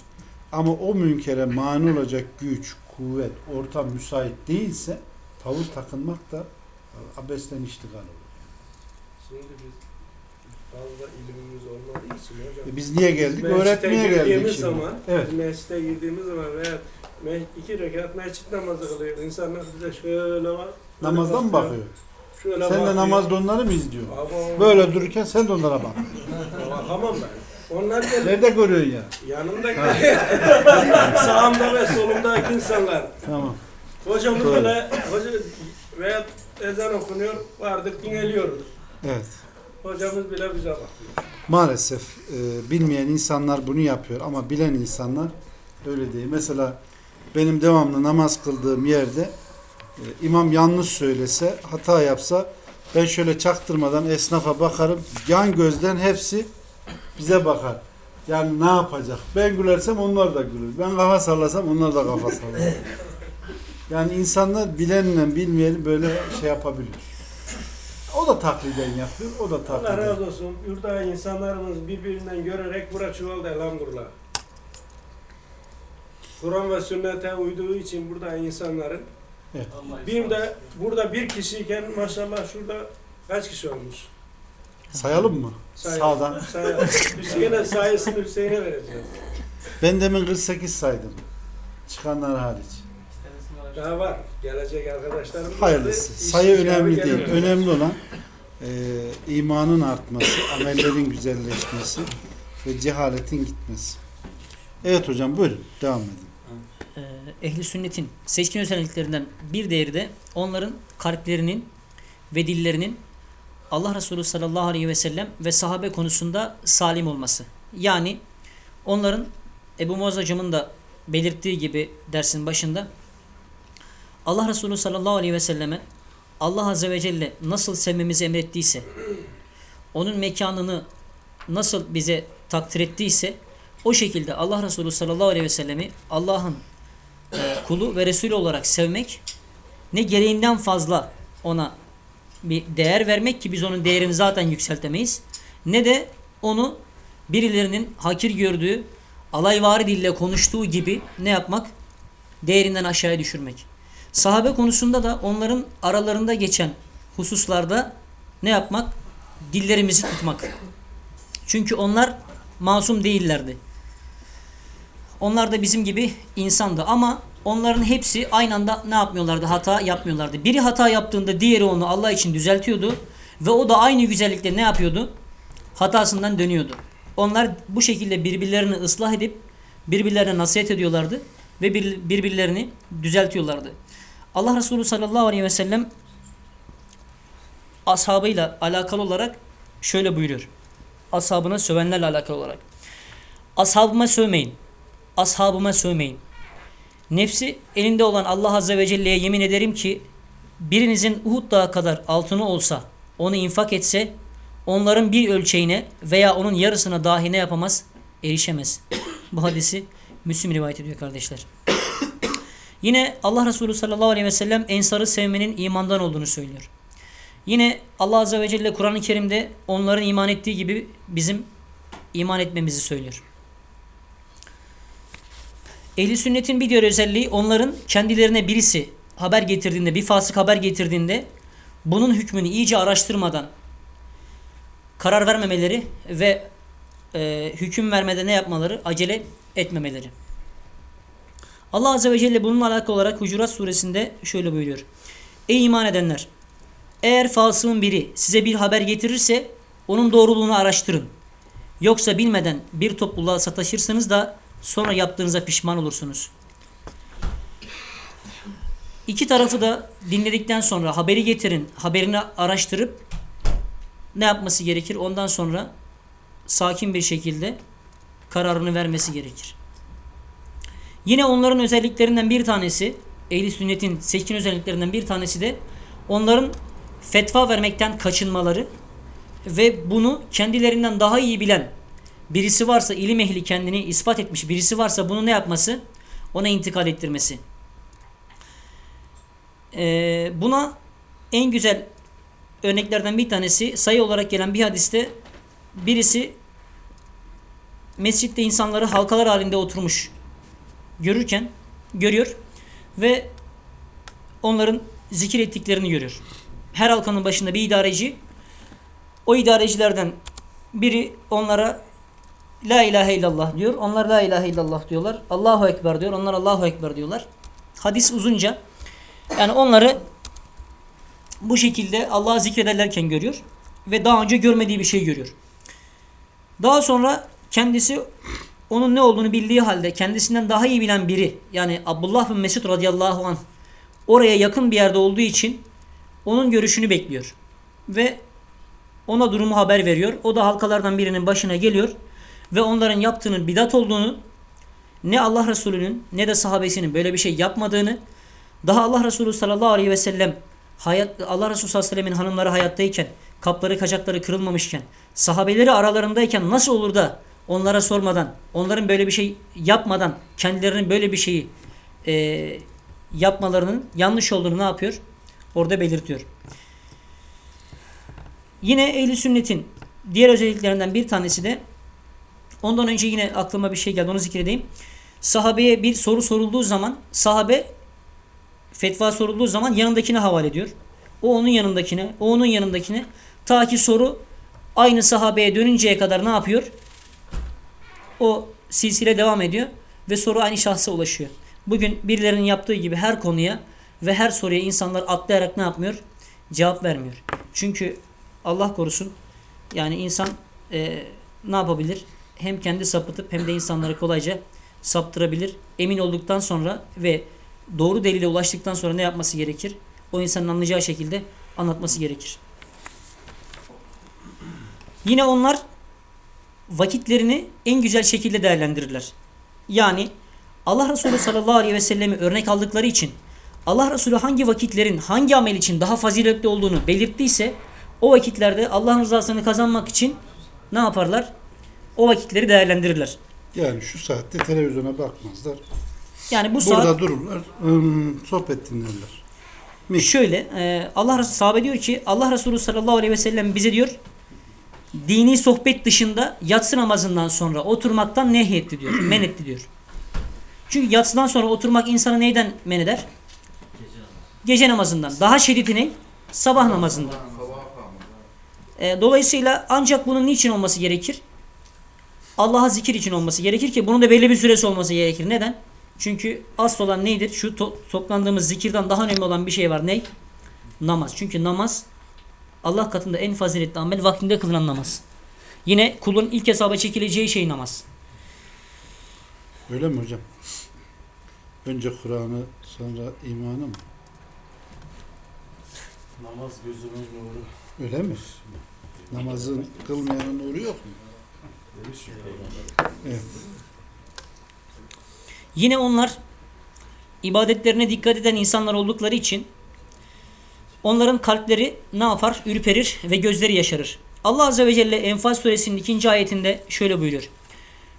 ama o münkere mani olacak güç, kuvvet, ortam müsait değilse tavır takınmak da abesten iştigal olur. Şimdi biz fazla ilimimiz olmadığı için hocam. E biz niye geldik? Mescite Öğretmeye geldik şimdi. zaman, Evet. mescide girdiğimiz zaman veya iki rekat mescit namazı kılıyor. İnsanlar bize şöyle var. Namazdan mı bakıyor? Şöyle Sen bakıyor. de namazda onları mı izliyorsun? Böyle dururken sen de onlara bak. Bakamam ben. Onlar da Nerede görüyorsun ya? yanımdaki *laughs* sağımda ve solumdaki insanlar. Tamam. Hocamız Doğru. böyle hoca veya ezan okunuyor vardık dinleniyoruz. Evet. Hocamız bile bize bakıyor. Maalesef e, bilmeyen insanlar bunu yapıyor ama bilen insanlar öyle değil. Mesela benim devamlı namaz kıldığım yerde e, imam yanlış söylese, hata yapsa ben şöyle çaktırmadan esnafa bakarım. Yan gözden hepsi bize bakar. Yani ne yapacak? Ben gülersem onlar da gülür. Ben kafa sallasam onlar da kafa sallar. *laughs* Yani insanlar bilenle bilmeyeni böyle şey yapabilir. O da takliden yapıyor, o da Allah takliden. razı olsun. Yurda insanlarımız birbirinden görerek bura çuval elhamdülillah. Kur'an ve sünnete uyduğu için burada insanların Bir de burada bir kişiyken maşallah şurada kaç kişi olmuş? Sayalım mı? Say- Sağdan. say- Hüseyin'e sayesinde Hüseyin'e vereceğiz. Ben demin 48 saydım. Çıkanlar hariç. Daha var. Gelecek arkadaşlarım. Hayırlısı. Sayı önemli değil. Önemli olan e, imanın artması, amellerin güzelleşmesi ve cehaletin gitmesi. Evet hocam buyurun devam edin. Ee, ehli sünnetin seçkin özelliklerinden bir değeri de onların kalplerinin ve dillerinin Allah Resulü sallallahu aleyhi ve sellem ve sahabe konusunda salim olması. Yani onların Ebu Muaz hocamın da belirttiği gibi dersin başında Allah Resulü sallallahu aleyhi ve selleme Allah azze ve celle nasıl sevmemizi emrettiyse onun mekanını nasıl bize takdir ettiyse o şekilde Allah Resulü sallallahu aleyhi ve sellemi Allah'ın e, kulu ve Resulü olarak sevmek ne gereğinden fazla ona bir değer vermek ki biz onun değerini zaten yükseltemeyiz ne de onu birilerinin hakir gördüğü alayvari dille konuştuğu gibi ne yapmak? Değerinden aşağıya düşürmek. Sahabe konusunda da onların aralarında geçen hususlarda ne yapmak? Dillerimizi tutmak. Çünkü onlar masum değillerdi. Onlar da bizim gibi insandı ama onların hepsi aynı anda ne yapmıyorlardı? Hata yapmıyorlardı. Biri hata yaptığında diğeri onu Allah için düzeltiyordu ve o da aynı güzellikle ne yapıyordu? Hatasından dönüyordu. Onlar bu şekilde birbirlerini ıslah edip birbirlerine nasihat ediyorlardı ve bir- birbirlerini düzeltiyorlardı. Allah Resulü sallallahu aleyhi ve sellem ashabıyla alakalı olarak şöyle buyuruyor. Ashabına sövenlerle alakalı olarak. Ashabıma sövmeyin. Ashabıma sövmeyin. Nefsi elinde olan Allah Azze ve Celle'ye yemin ederim ki birinizin Uhud dağı kadar altını olsa onu infak etse onların bir ölçeğine veya onun yarısına dahi ne yapamaz? Erişemez. *coughs* Bu hadisi Müslim rivayet ediyor kardeşler. *coughs* Yine Allah Resulü sallallahu aleyhi ve sellem ensarı sevmenin imandan olduğunu söylüyor. Yine Allah Azze ve Celle Kur'an-ı Kerim'de onların iman ettiği gibi bizim iman etmemizi söylüyor. Ehli sünnetin bir diğer özelliği onların kendilerine birisi haber getirdiğinde, bir fasık haber getirdiğinde bunun hükmünü iyice araştırmadan karar vermemeleri ve e, hüküm vermede ne yapmaları? Acele etmemeleri. Allah Azze ve Celle bununla alakalı olarak Hucurat suresinde şöyle buyuruyor. Ey iman edenler! Eğer fasığın biri size bir haber getirirse onun doğruluğunu araştırın. Yoksa bilmeden bir topluluğa sataşırsanız da sonra yaptığınıza pişman olursunuz. İki tarafı da dinledikten sonra haberi getirin, haberini araştırıp ne yapması gerekir? Ondan sonra sakin bir şekilde kararını vermesi gerekir. Yine onların özelliklerinden bir tanesi, ehli sünnetin seçkin özelliklerinden bir tanesi de onların fetva vermekten kaçınmaları ve bunu kendilerinden daha iyi bilen birisi varsa ilim ehli kendini ispat etmiş birisi varsa bunu ne yapması? Ona intikal ettirmesi. Ee, buna en güzel örneklerden bir tanesi sayı olarak gelen bir hadiste birisi mescitte insanları halkalar halinde oturmuş görürken görüyor ve onların zikir ettiklerini görüyor. Her halkanın başında bir idareci o idarecilerden biri onlara La ilahe illallah diyor. Onlar la ilahe illallah diyorlar. Allahu ekber diyor. Onlar Allahu ekber diyorlar. Hadis uzunca. Yani onları bu şekilde Allah'ı zikrederlerken görüyor ve daha önce görmediği bir şey görüyor. Daha sonra kendisi onun ne olduğunu bildiği halde kendisinden daha iyi bilen biri yani Abdullah bin Mesud radıyallahu anh oraya yakın bir yerde olduğu için onun görüşünü bekliyor. Ve ona durumu haber veriyor. O da halkalardan birinin başına geliyor ve onların yaptığının bidat olduğunu ne Allah Resulü'nün ne de sahabesinin böyle bir şey yapmadığını daha Allah Resulü sallallahu aleyhi ve sellem hayat, Allah Resulü sallallahu aleyhi ve sellemin hanımları hayattayken kapları kacakları kırılmamışken sahabeleri aralarındayken nasıl olur da onlara sormadan onların böyle bir şey yapmadan kendilerinin böyle bir şeyi e, yapmalarının yanlış olduğunu ne yapıyor? Orada belirtiyor. Yine ehli sünnetin diğer özelliklerinden bir tanesi de ondan önce yine aklıma bir şey geldi onu zikredeyim. Sahabeye bir soru sorulduğu zaman sahabe fetva sorulduğu zaman yanındakine havale ediyor. O onun yanındakine, o onun yanındakine ta ki soru aynı sahabeye dönünceye kadar ne yapıyor? O silsile devam ediyor ve soru aynı şahsa ulaşıyor. Bugün birilerinin yaptığı gibi her konuya ve her soruya insanlar atlayarak ne yapmıyor? Cevap vermiyor. Çünkü Allah korusun yani insan e, ne yapabilir? Hem kendi sapıtıp hem de insanları kolayca saptırabilir. Emin olduktan sonra ve doğru delile ulaştıktan sonra ne yapması gerekir? O insanın anlayacağı şekilde anlatması gerekir. Yine onlar vakitlerini en güzel şekilde değerlendirirler. Yani Allah Resulü sallallahu aleyhi ve sellemi örnek aldıkları için Allah Resulü hangi vakitlerin hangi amel için daha faziletli olduğunu belirttiyse o vakitlerde Allah'ın rızasını kazanmak için ne yaparlar? O vakitleri değerlendirirler. Yani şu saatte televizyona bakmazlar. Yani bu Burada saat dururlar, ım, sohbet dinlerler. Mi? şöyle e, Allah Resulü sahabe diyor ki Allah Resulü sallallahu aleyhi ve sellem bize diyor dini sohbet dışında yatsı namazından sonra oturmaktan nehyetti diyor. *clears throat* men etti diyor. Çünkü yatsıdan sonra oturmak insanı neyden men eder? Gece namazından. Daha şiddeti ne? Sabah namazından. E, dolayısıyla ancak bunun niçin olması gerekir? Allah'a zikir için olması gerekir ki bunun da belli bir süresi olması gerekir. Neden? Çünkü asıl olan neydir? Şu to- toplandığımız zikirden daha önemli olan bir şey var. Ne? Namaz. Çünkü namaz Allah katında en faziletli amel vaktinde kılınan namaz. Yine kulun ilk hesaba çekileceği şey namaz. Öyle mi hocam? Önce Kur'an'ı sonra imanı mı? Namaz gözümün nuru. Öyle mi? Namazın kılmayanın nuru yok mu? Yine onlar ibadetlerine dikkat eden insanlar oldukları için onların kalpleri ne yapar? Ürperir ve gözleri yaşarır. Allah Azze ve Celle Enfal suresinin ikinci ayetinde şöyle buyuruyor.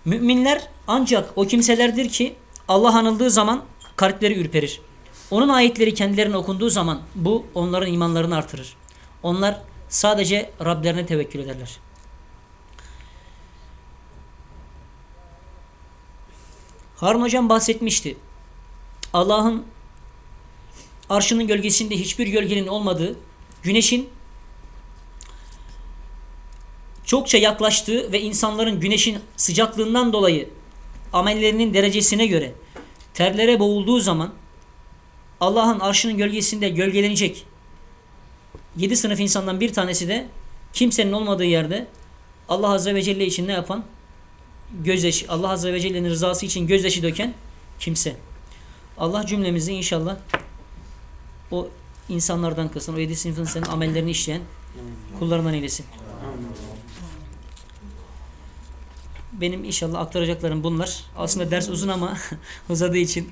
Müminler ancak o kimselerdir ki Allah anıldığı zaman kalpleri ürperir. Onun ayetleri kendilerine okunduğu zaman bu onların imanlarını artırır. Onlar sadece Rablerine tevekkül ederler. Harun hocam bahsetmişti. Allah'ın arşının gölgesinde hiçbir gölgenin olmadığı, güneşin çokça yaklaştığı ve insanların güneşin sıcaklığından dolayı amellerinin derecesine göre terlere boğulduğu zaman Allah'ın arşının gölgesinde gölgelenecek yedi sınıf insandan bir tanesi de kimsenin olmadığı yerde Allah Azze ve Celle için ne yapan? Gözyaşı, Allah Azze ve Celle'nin rızası için gözyaşı döken kimse. Allah cümlemizi inşallah o insanlardan kılsın. O yedi sınıfın senin amellerini işleyen kullarından eylesin. Benim inşallah aktaracaklarım bunlar. Aslında ders uzun ama uzadığı için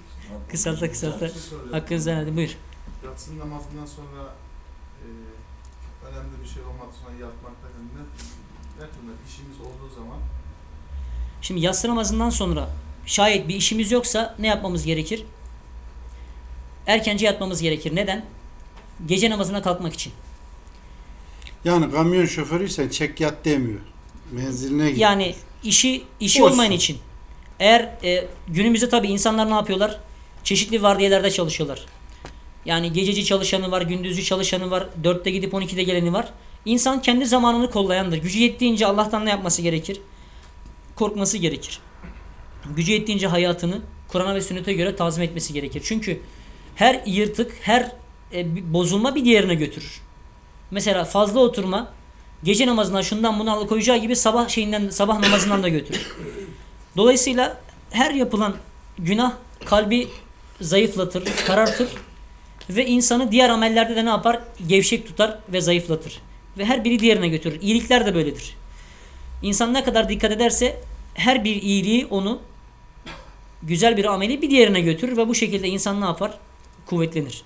kısalta kısalta hakkınızı helal. Buyur. Yatsı namazından sonra e, önemli bir şey olmadığı sonra yatmakta ne, ne türlü işimiz olduğu zaman Şimdi yatsı namazından sonra şayet bir işimiz yoksa ne yapmamız gerekir? Erkence yatmamız gerekir. Neden? Gece namazına kalkmak için. Yani kamyon şoförüysen çek yat demiyor. Menziline git. Yani işi işi Olsun. olmayan için. Eğer e, günümüzde tabii insanlar ne yapıyorlar? Çeşitli vardiyelerde çalışıyorlar. Yani gececi çalışanı var, gündüzcü çalışanı var, dörtte gidip 12'de geleni var. İnsan kendi zamanını kollayandır. Gücü yettiğince Allah'tan ne yapması gerekir? Korkması gerekir. Gücü yettiğince hayatını Kur'an'a ve sünnete göre tazim etmesi gerekir. Çünkü her yırtık, her e, bozulma bir diğerine götürür. Mesela fazla oturma gece namazından şundan bunu alıkoyacağı gibi sabah şeyinden sabah namazından da götürür. Dolayısıyla her yapılan günah kalbi zayıflatır, karartır ve insanı diğer amellerde de ne yapar? Gevşek tutar ve zayıflatır. Ve her biri diğerine götürür. İyilikler de böyledir. İnsan ne kadar dikkat ederse her bir iyiliği onu güzel bir ameli bir diğerine götürür ve bu şekilde insan ne yapar? Kuvvetlenir.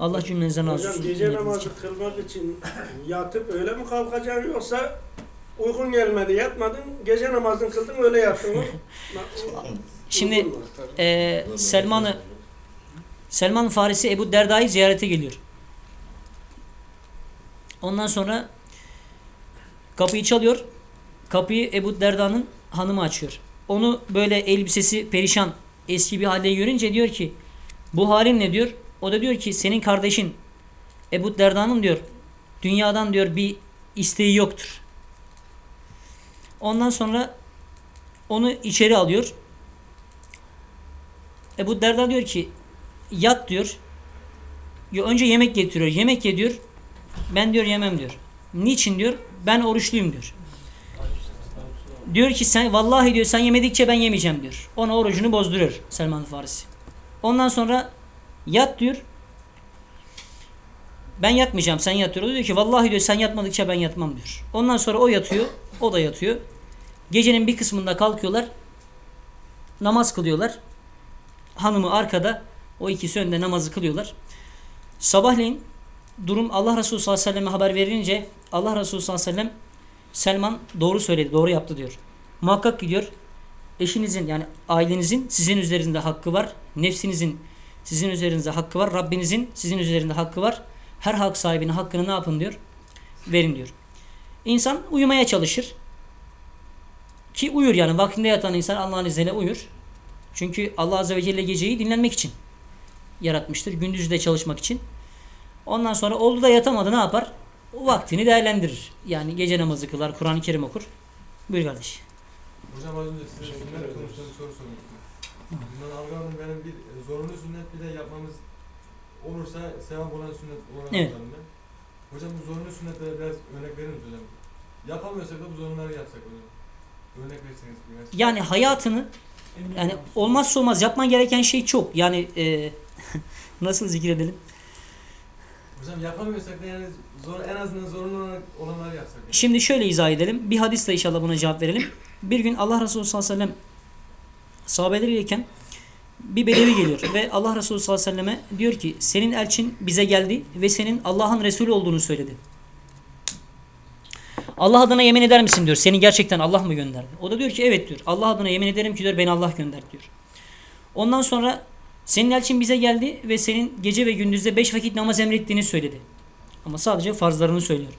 Allah cümlenizden razı Hocam olsun. gece Dinlediğiniz namazı kılmak için yatıp öyle mi kalkacaksın yoksa uykun gelmedi yatmadın gece namazını kıldın öyle yattın mı? *laughs* Şimdi? Ee, Selman'ı Selman Farisi Ebu Derda'yı ziyarete geliyor. Ondan sonra kapıyı çalıyor. Kapıyı Ebu Derda'nın hanımı açıyor. Onu böyle elbisesi perişan eski bir halde görünce diyor ki Bu halin ne diyor? O da diyor ki senin kardeşin Ebu Derda'nın diyor dünyadan diyor bir isteği yoktur. Ondan sonra onu içeri alıyor. Ebu Derda diyor ki yat diyor. Yo, Önce yemek getiriyor. Yemek ye diyor. Ben diyor yemem diyor. Niçin diyor? Ben oruçluyum diyor. Diyor ki sen vallahi diyor sen yemedikçe ben yemeyeceğim diyor. Ona orucunu bozduruyor Selman Farisi. Ondan sonra yat diyor. Ben yatmayacağım sen yat diyor. O diyor ki vallahi diyor sen yatmadıkça ben yatmam diyor. Ondan sonra o yatıyor. O da yatıyor. Gecenin bir kısmında kalkıyorlar. Namaz kılıyorlar. Hanımı arkada. O ikisi önde namazı kılıyorlar. Sabahleyin durum Allah Resulü sallallahu aleyhi ve selleme haber verince Allah Resulü sallallahu aleyhi ve sellem Selman doğru söyledi, doğru yaptı diyor. Muhakkak gidiyor. Eşinizin yani ailenizin sizin üzerinde hakkı var. Nefsinizin sizin üzerinizde hakkı var. Rabbinizin sizin üzerinde hakkı var. Her hak sahibinin hakkını ne yapın diyor? Verin diyor. İnsan uyumaya çalışır. Ki uyur yani vaktinde yatan insan Allah'ın izniyle uyur. Çünkü Allah Azze ve Celle geceyi dinlenmek için yaratmıştır. Gündüzü de çalışmak için. Ondan sonra oldu da yatamadı ne yapar? O vaktini değerlendirir. Yani gece namazı kılar, Kur'an-ı Kerim okur. Buyur kardeş. Hocam az önce size sünnet konusunda bir soru sormuştum. Bundan algıladım benim bir e, zorunlu sünnet bir de yapmamız olursa sevap olan sünnet olarak Evet. ben. Hocam bu zorunlu sünnetlere biraz örnek verir misiniz hocam? Yapamıyorsak da bu zorunları yapsak hocam. Örnek verirseniz biraz. Yani hayatını yani olmazsa olmaz yapman gereken şey çok. Yani e, *laughs* nasıl zikredelim? Hocam yapamıyorsak da yani zor, en azından zorunlu olanları yapsak. Yani. Şimdi şöyle izah edelim. Bir hadisle inşallah buna cevap verelim. Bir gün Allah Resulü sallallahu aleyhi ve sellem sahabeleriyleken bir bedevi geliyor ve Allah Resulü sallallahu aleyhi ve selleme diyor ki senin elçin bize geldi ve senin Allah'ın Resulü olduğunu söyledi. Allah adına yemin eder misin diyor. Seni gerçekten Allah mı gönderdi? O da diyor ki evet diyor. Allah adına yemin ederim ki diyor beni Allah gönderdi diyor. Ondan sonra senin elçin bize geldi ve senin gece ve gündüzde beş vakit namaz emrettiğini söyledi. Ama sadece farzlarını söylüyor.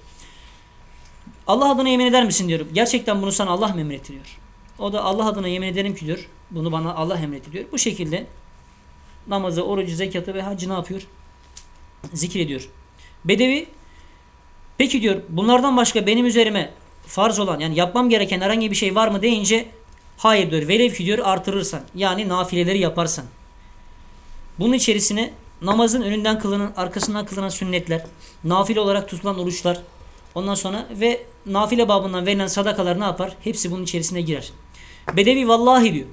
Allah adına yemin eder misin diyor. Gerçekten bunu sana Allah mı emretti diyor. O da Allah adına yemin ederim ki diyor. Bunu bana Allah emretti diyor. Bu şekilde namazı, orucu, zekatı ve hacı ne yapıyor? Zikrediyor. Bedevi peki diyor bunlardan başka benim üzerime farz olan yani yapmam gereken herhangi bir şey var mı deyince hayır diyor. Velev ki diyor artırırsan yani nafileleri yaparsan. Bunun içerisine namazın önünden kılınan, arkasından kılınan sünnetler, nafile olarak tutulan oruçlar, ondan sonra ve nafile babından verilen sadakalar ne yapar? Hepsi bunun içerisine girer. Bedevi vallahi diyor.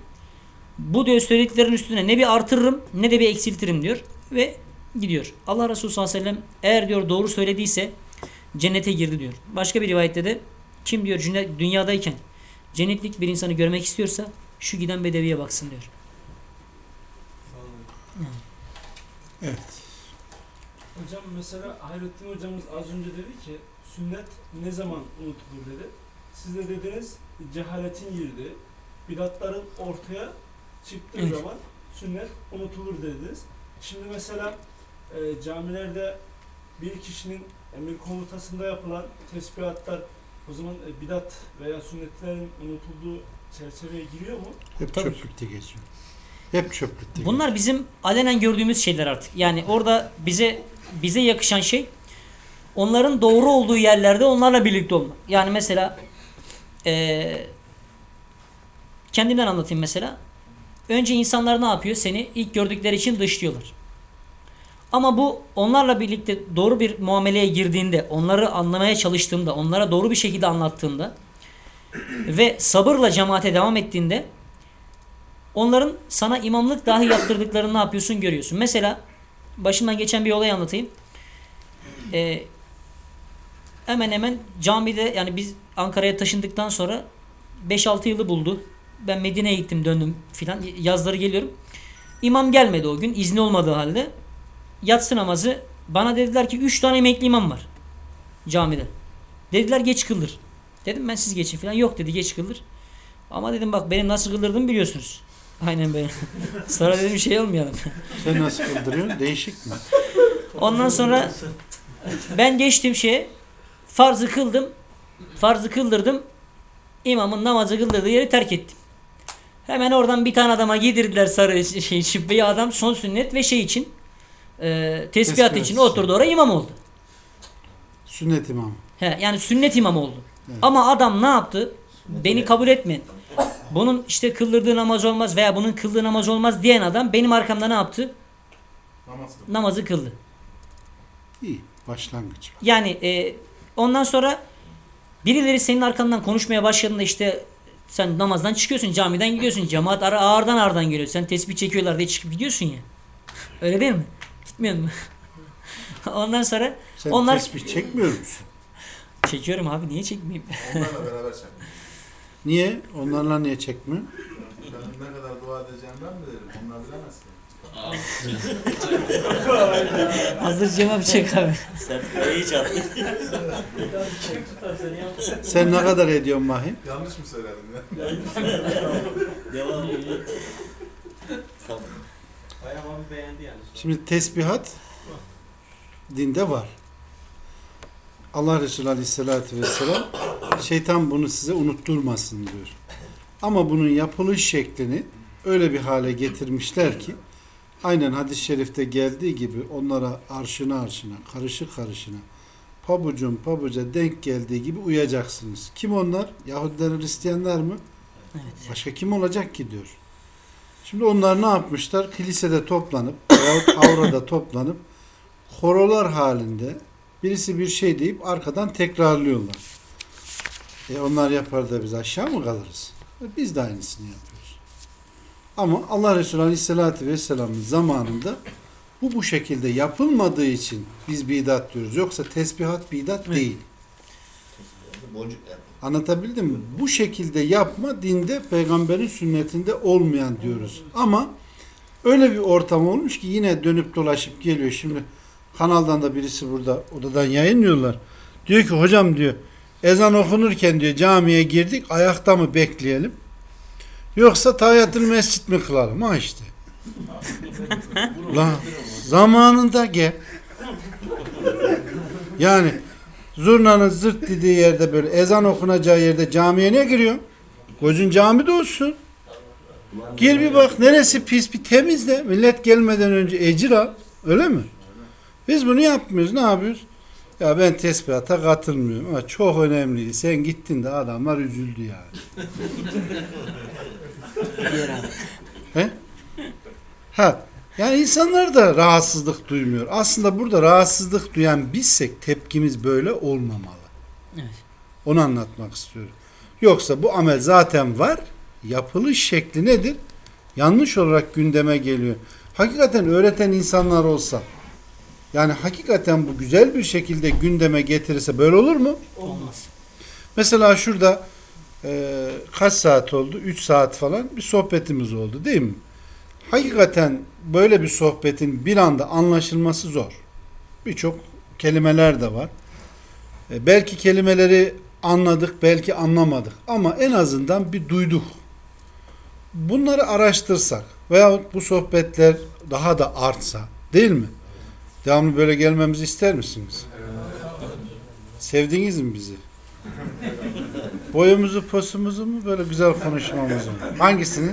Bu diyor söylediklerin üstüne ne bir artırırım ne de bir eksiltirim diyor ve gidiyor. Allah Resulü sallallahu aleyhi ve sellem eğer diyor doğru söylediyse cennete girdi diyor. Başka bir rivayette de kim diyor dünyadayken cennetlik bir insanı görmek istiyorsa şu giden bedeviye baksın diyor. Anladım. Hocam mesela Hayrettin hocamız az önce dedi ki sünnet ne zaman unutulur dedi. Siz de dediniz cehaletin girdi. Bidatların ortaya çıktığı Evet. zaman sünnet unutulur dediniz. Şimdi mesela e, camilerde bir kişinin emir komutasında yapılan tesbihatlar o zaman e, bidat veya sünnetlerin unutulduğu çerçeveye giriyor mu? Hep Tabii. çöplükte geçiyor. Hep çöplükte Bunlar bizim alenen gördüğümüz şeyler artık. Yani orada bize bize yakışan şey onların doğru olduğu yerlerde onlarla birlikte olmak. Yani mesela eee kendimden anlatayım mesela. Önce insanlar ne yapıyor? Seni ilk gördükleri için dışlıyorlar. Ama bu onlarla birlikte doğru bir muameleye girdiğinde, onları anlamaya çalıştığında, onlara doğru bir şekilde anlattığında ve sabırla cemaate devam ettiğinde onların sana imamlık dahi yaptırdıklarını ne yapıyorsun görüyorsun. Mesela başımdan geçen bir olay anlatayım. Ee, hemen hemen camide yani biz Ankara'ya taşındıktan sonra 5-6 yılı buldu. Ben Medine'ye gittim döndüm filan. Yazları geliyorum. İmam gelmedi o gün izni olmadığı halde. Yatsı namazı bana dediler ki 3 tane emekli imam var camide. Dediler geç kıldır. Dedim ben siz geçin filan. Yok dedi geç kıldır. Ama dedim bak benim nasıl kıldırdığımı biliyorsunuz. Aynen böyle. Sonra dedim şey olmayalım. Sen nasıl kıldırıyorsun? Değişik mi? Ondan sonra ben geçtim şeye farzı kıldım. Farzı kıldırdım. İmamın namazı kıldırdığı yeri terk ettim. Hemen oradan bir tane adama giydirdiler sarı şey, şüpheyi adam son sünnet ve şey için e, tesbihat için oturdu oraya imam oldu. Sünnet imam. He, yani sünnet imam oldu. Evet. Ama adam ne yaptı? Beni kabul etme. Bunun işte kıldırdığı namaz olmaz veya bunun kıldığı namaz olmaz diyen adam benim arkamda ne yaptı? Namaz. Namazı kıldı. İyi. Başlangıç. Yani e, ondan sonra birileri senin arkandan konuşmaya başladığında işte sen namazdan çıkıyorsun, camiden gidiyorsun. Cemaat ara ağırdan ağırdan geliyor. Sen tesbih çekiyorlar diye çıkıp gidiyorsun ya. Öyle değil mi? Gitmiyor mu? *laughs* Ondan sonra Sen Onlar- tesbih çekmiyor musun? çekiyorum abi niye çekmeyeyim? Onlarla beraber çek. Niye? Onlarla niye çekmiyor? Ben ne kadar dua edeceğim ben mi derim? Onlar bilemez ki. Hazır cevap çek abi. Sertifikayı hiç attı. Sen ne kadar ediyorsun Mahim? Yanlış mı söyledim ya? Devam ediyor. Tamam. Bayağı abi beğendi yani. Şimdi tesbihat dinde var. Allah Resulü Aleyhisselatü Vesselam şeytan bunu size unutturmasın diyor. Ama bunun yapılış şeklini öyle bir hale getirmişler ki aynen hadis-i şerifte geldiği gibi onlara arşına arşına, karışık karışına, pabucun pabuca denk geldiği gibi uyacaksınız. Kim onlar? Yahudiler, Hristiyanlar mı? Evet. Başka kim olacak ki diyor. Şimdi onlar ne yapmışlar? Kilisede toplanıp veyahut *coughs* avrada toplanıp horolar halinde birisi bir şey deyip arkadan tekrarlıyorlar. E onlar yapar da biz aşağı mı kalırız? E biz de aynısını yapıyoruz. Ama Allah Resulü Aleyhisselatü Vesselam'ın zamanında bu bu şekilde yapılmadığı için biz bidat diyoruz. Yoksa tesbihat bidat değil. Boncuk yaptı. Anlatabildim mi? Bu şekilde yapma dinde peygamberin sünnetinde olmayan diyoruz. Ama öyle bir ortam olmuş ki yine dönüp dolaşıp geliyor. Şimdi kanaldan da birisi burada odadan yayınlıyorlar. Diyor ki hocam diyor ezan okunurken diyor camiye girdik ayakta mı bekleyelim? Yoksa tahiyyatül mescit mi kılalım? Ha işte. *laughs* Lan zamanında gel. Yani zurnanın zırt dediği yerde böyle ezan okunacağı yerde camiye ne giriyor? Gözün camide olsun. Gel bir bak neresi pis bir temizle. Millet gelmeden önce ecir al. Öyle mi? Biz bunu yapmıyoruz. Ne yapıyoruz? Ya ben tesbihata katılmıyorum. Ama çok önemliydi. Sen gittin de adamlar üzüldü yani. *laughs* He? Ha. Yani insanlar da rahatsızlık duymuyor. Aslında burada rahatsızlık duyan bizsek tepkimiz böyle olmamalı. Evet. Onu anlatmak istiyorum. Yoksa bu amel zaten var. Yapılış şekli nedir? Yanlış olarak gündeme geliyor. Hakikaten öğreten insanlar olsa yani hakikaten bu güzel bir şekilde gündeme getirirse böyle olur mu? Olmaz. Mesela şurada e, kaç saat oldu? 3 saat falan bir sohbetimiz oldu değil mi? Hakikaten böyle bir sohbetin bir anda anlaşılması zor. Birçok kelimeler de var. E, belki kelimeleri anladık, belki anlamadık ama en azından bir duyduk. Bunları araştırsak veyahut bu sohbetler daha da artsa değil mi? Devamlı böyle gelmemizi ister misiniz? Sevdiniz mi bizi? Boyumuzu, posumuzu mu böyle güzel konuşmamızı mı? Hangisini?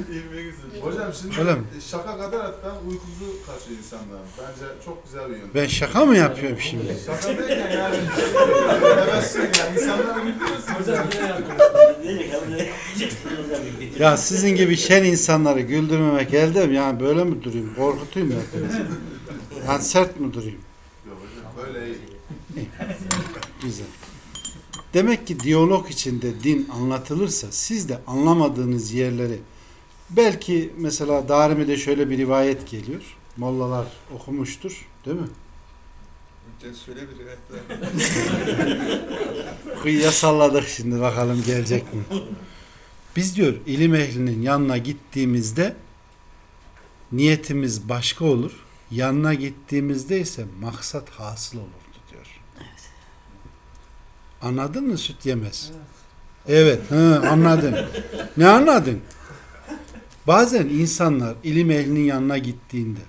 Hocam şimdi Öyle mi? şaka kadar hatta uykusu kaçıyor insanların. Bence çok güzel bir yöntem. Ben şaka mı yapıyorum şimdi? Şaka derken yani tebessüm yani insanları güldürüyorsun. Ya sizin gibi şen insanları güldürmemek elde mi? Yani böyle mi durayım? Korkutayım mı Yani sert mi durayım? Yok hocam böyle iyi. Güzel. Demek ki diyalog içinde din anlatılırsa siz de anlamadığınız yerleri belki mesela Darimi'de şöyle bir rivayet geliyor. Mollalar okumuştur. Değil mi? Söyle bir *laughs* Kıyıya salladık şimdi bakalım gelecek mi? Biz diyor ilim ehlinin yanına gittiğimizde niyetimiz başka olur. Yanına gittiğimizde ise maksat hasıl olurdu diyor. Anladın mı süt yemez? Evet, hı, anladın. *laughs* Ne anladın? Bazen insanlar ilim ehlinin yanına gittiğinde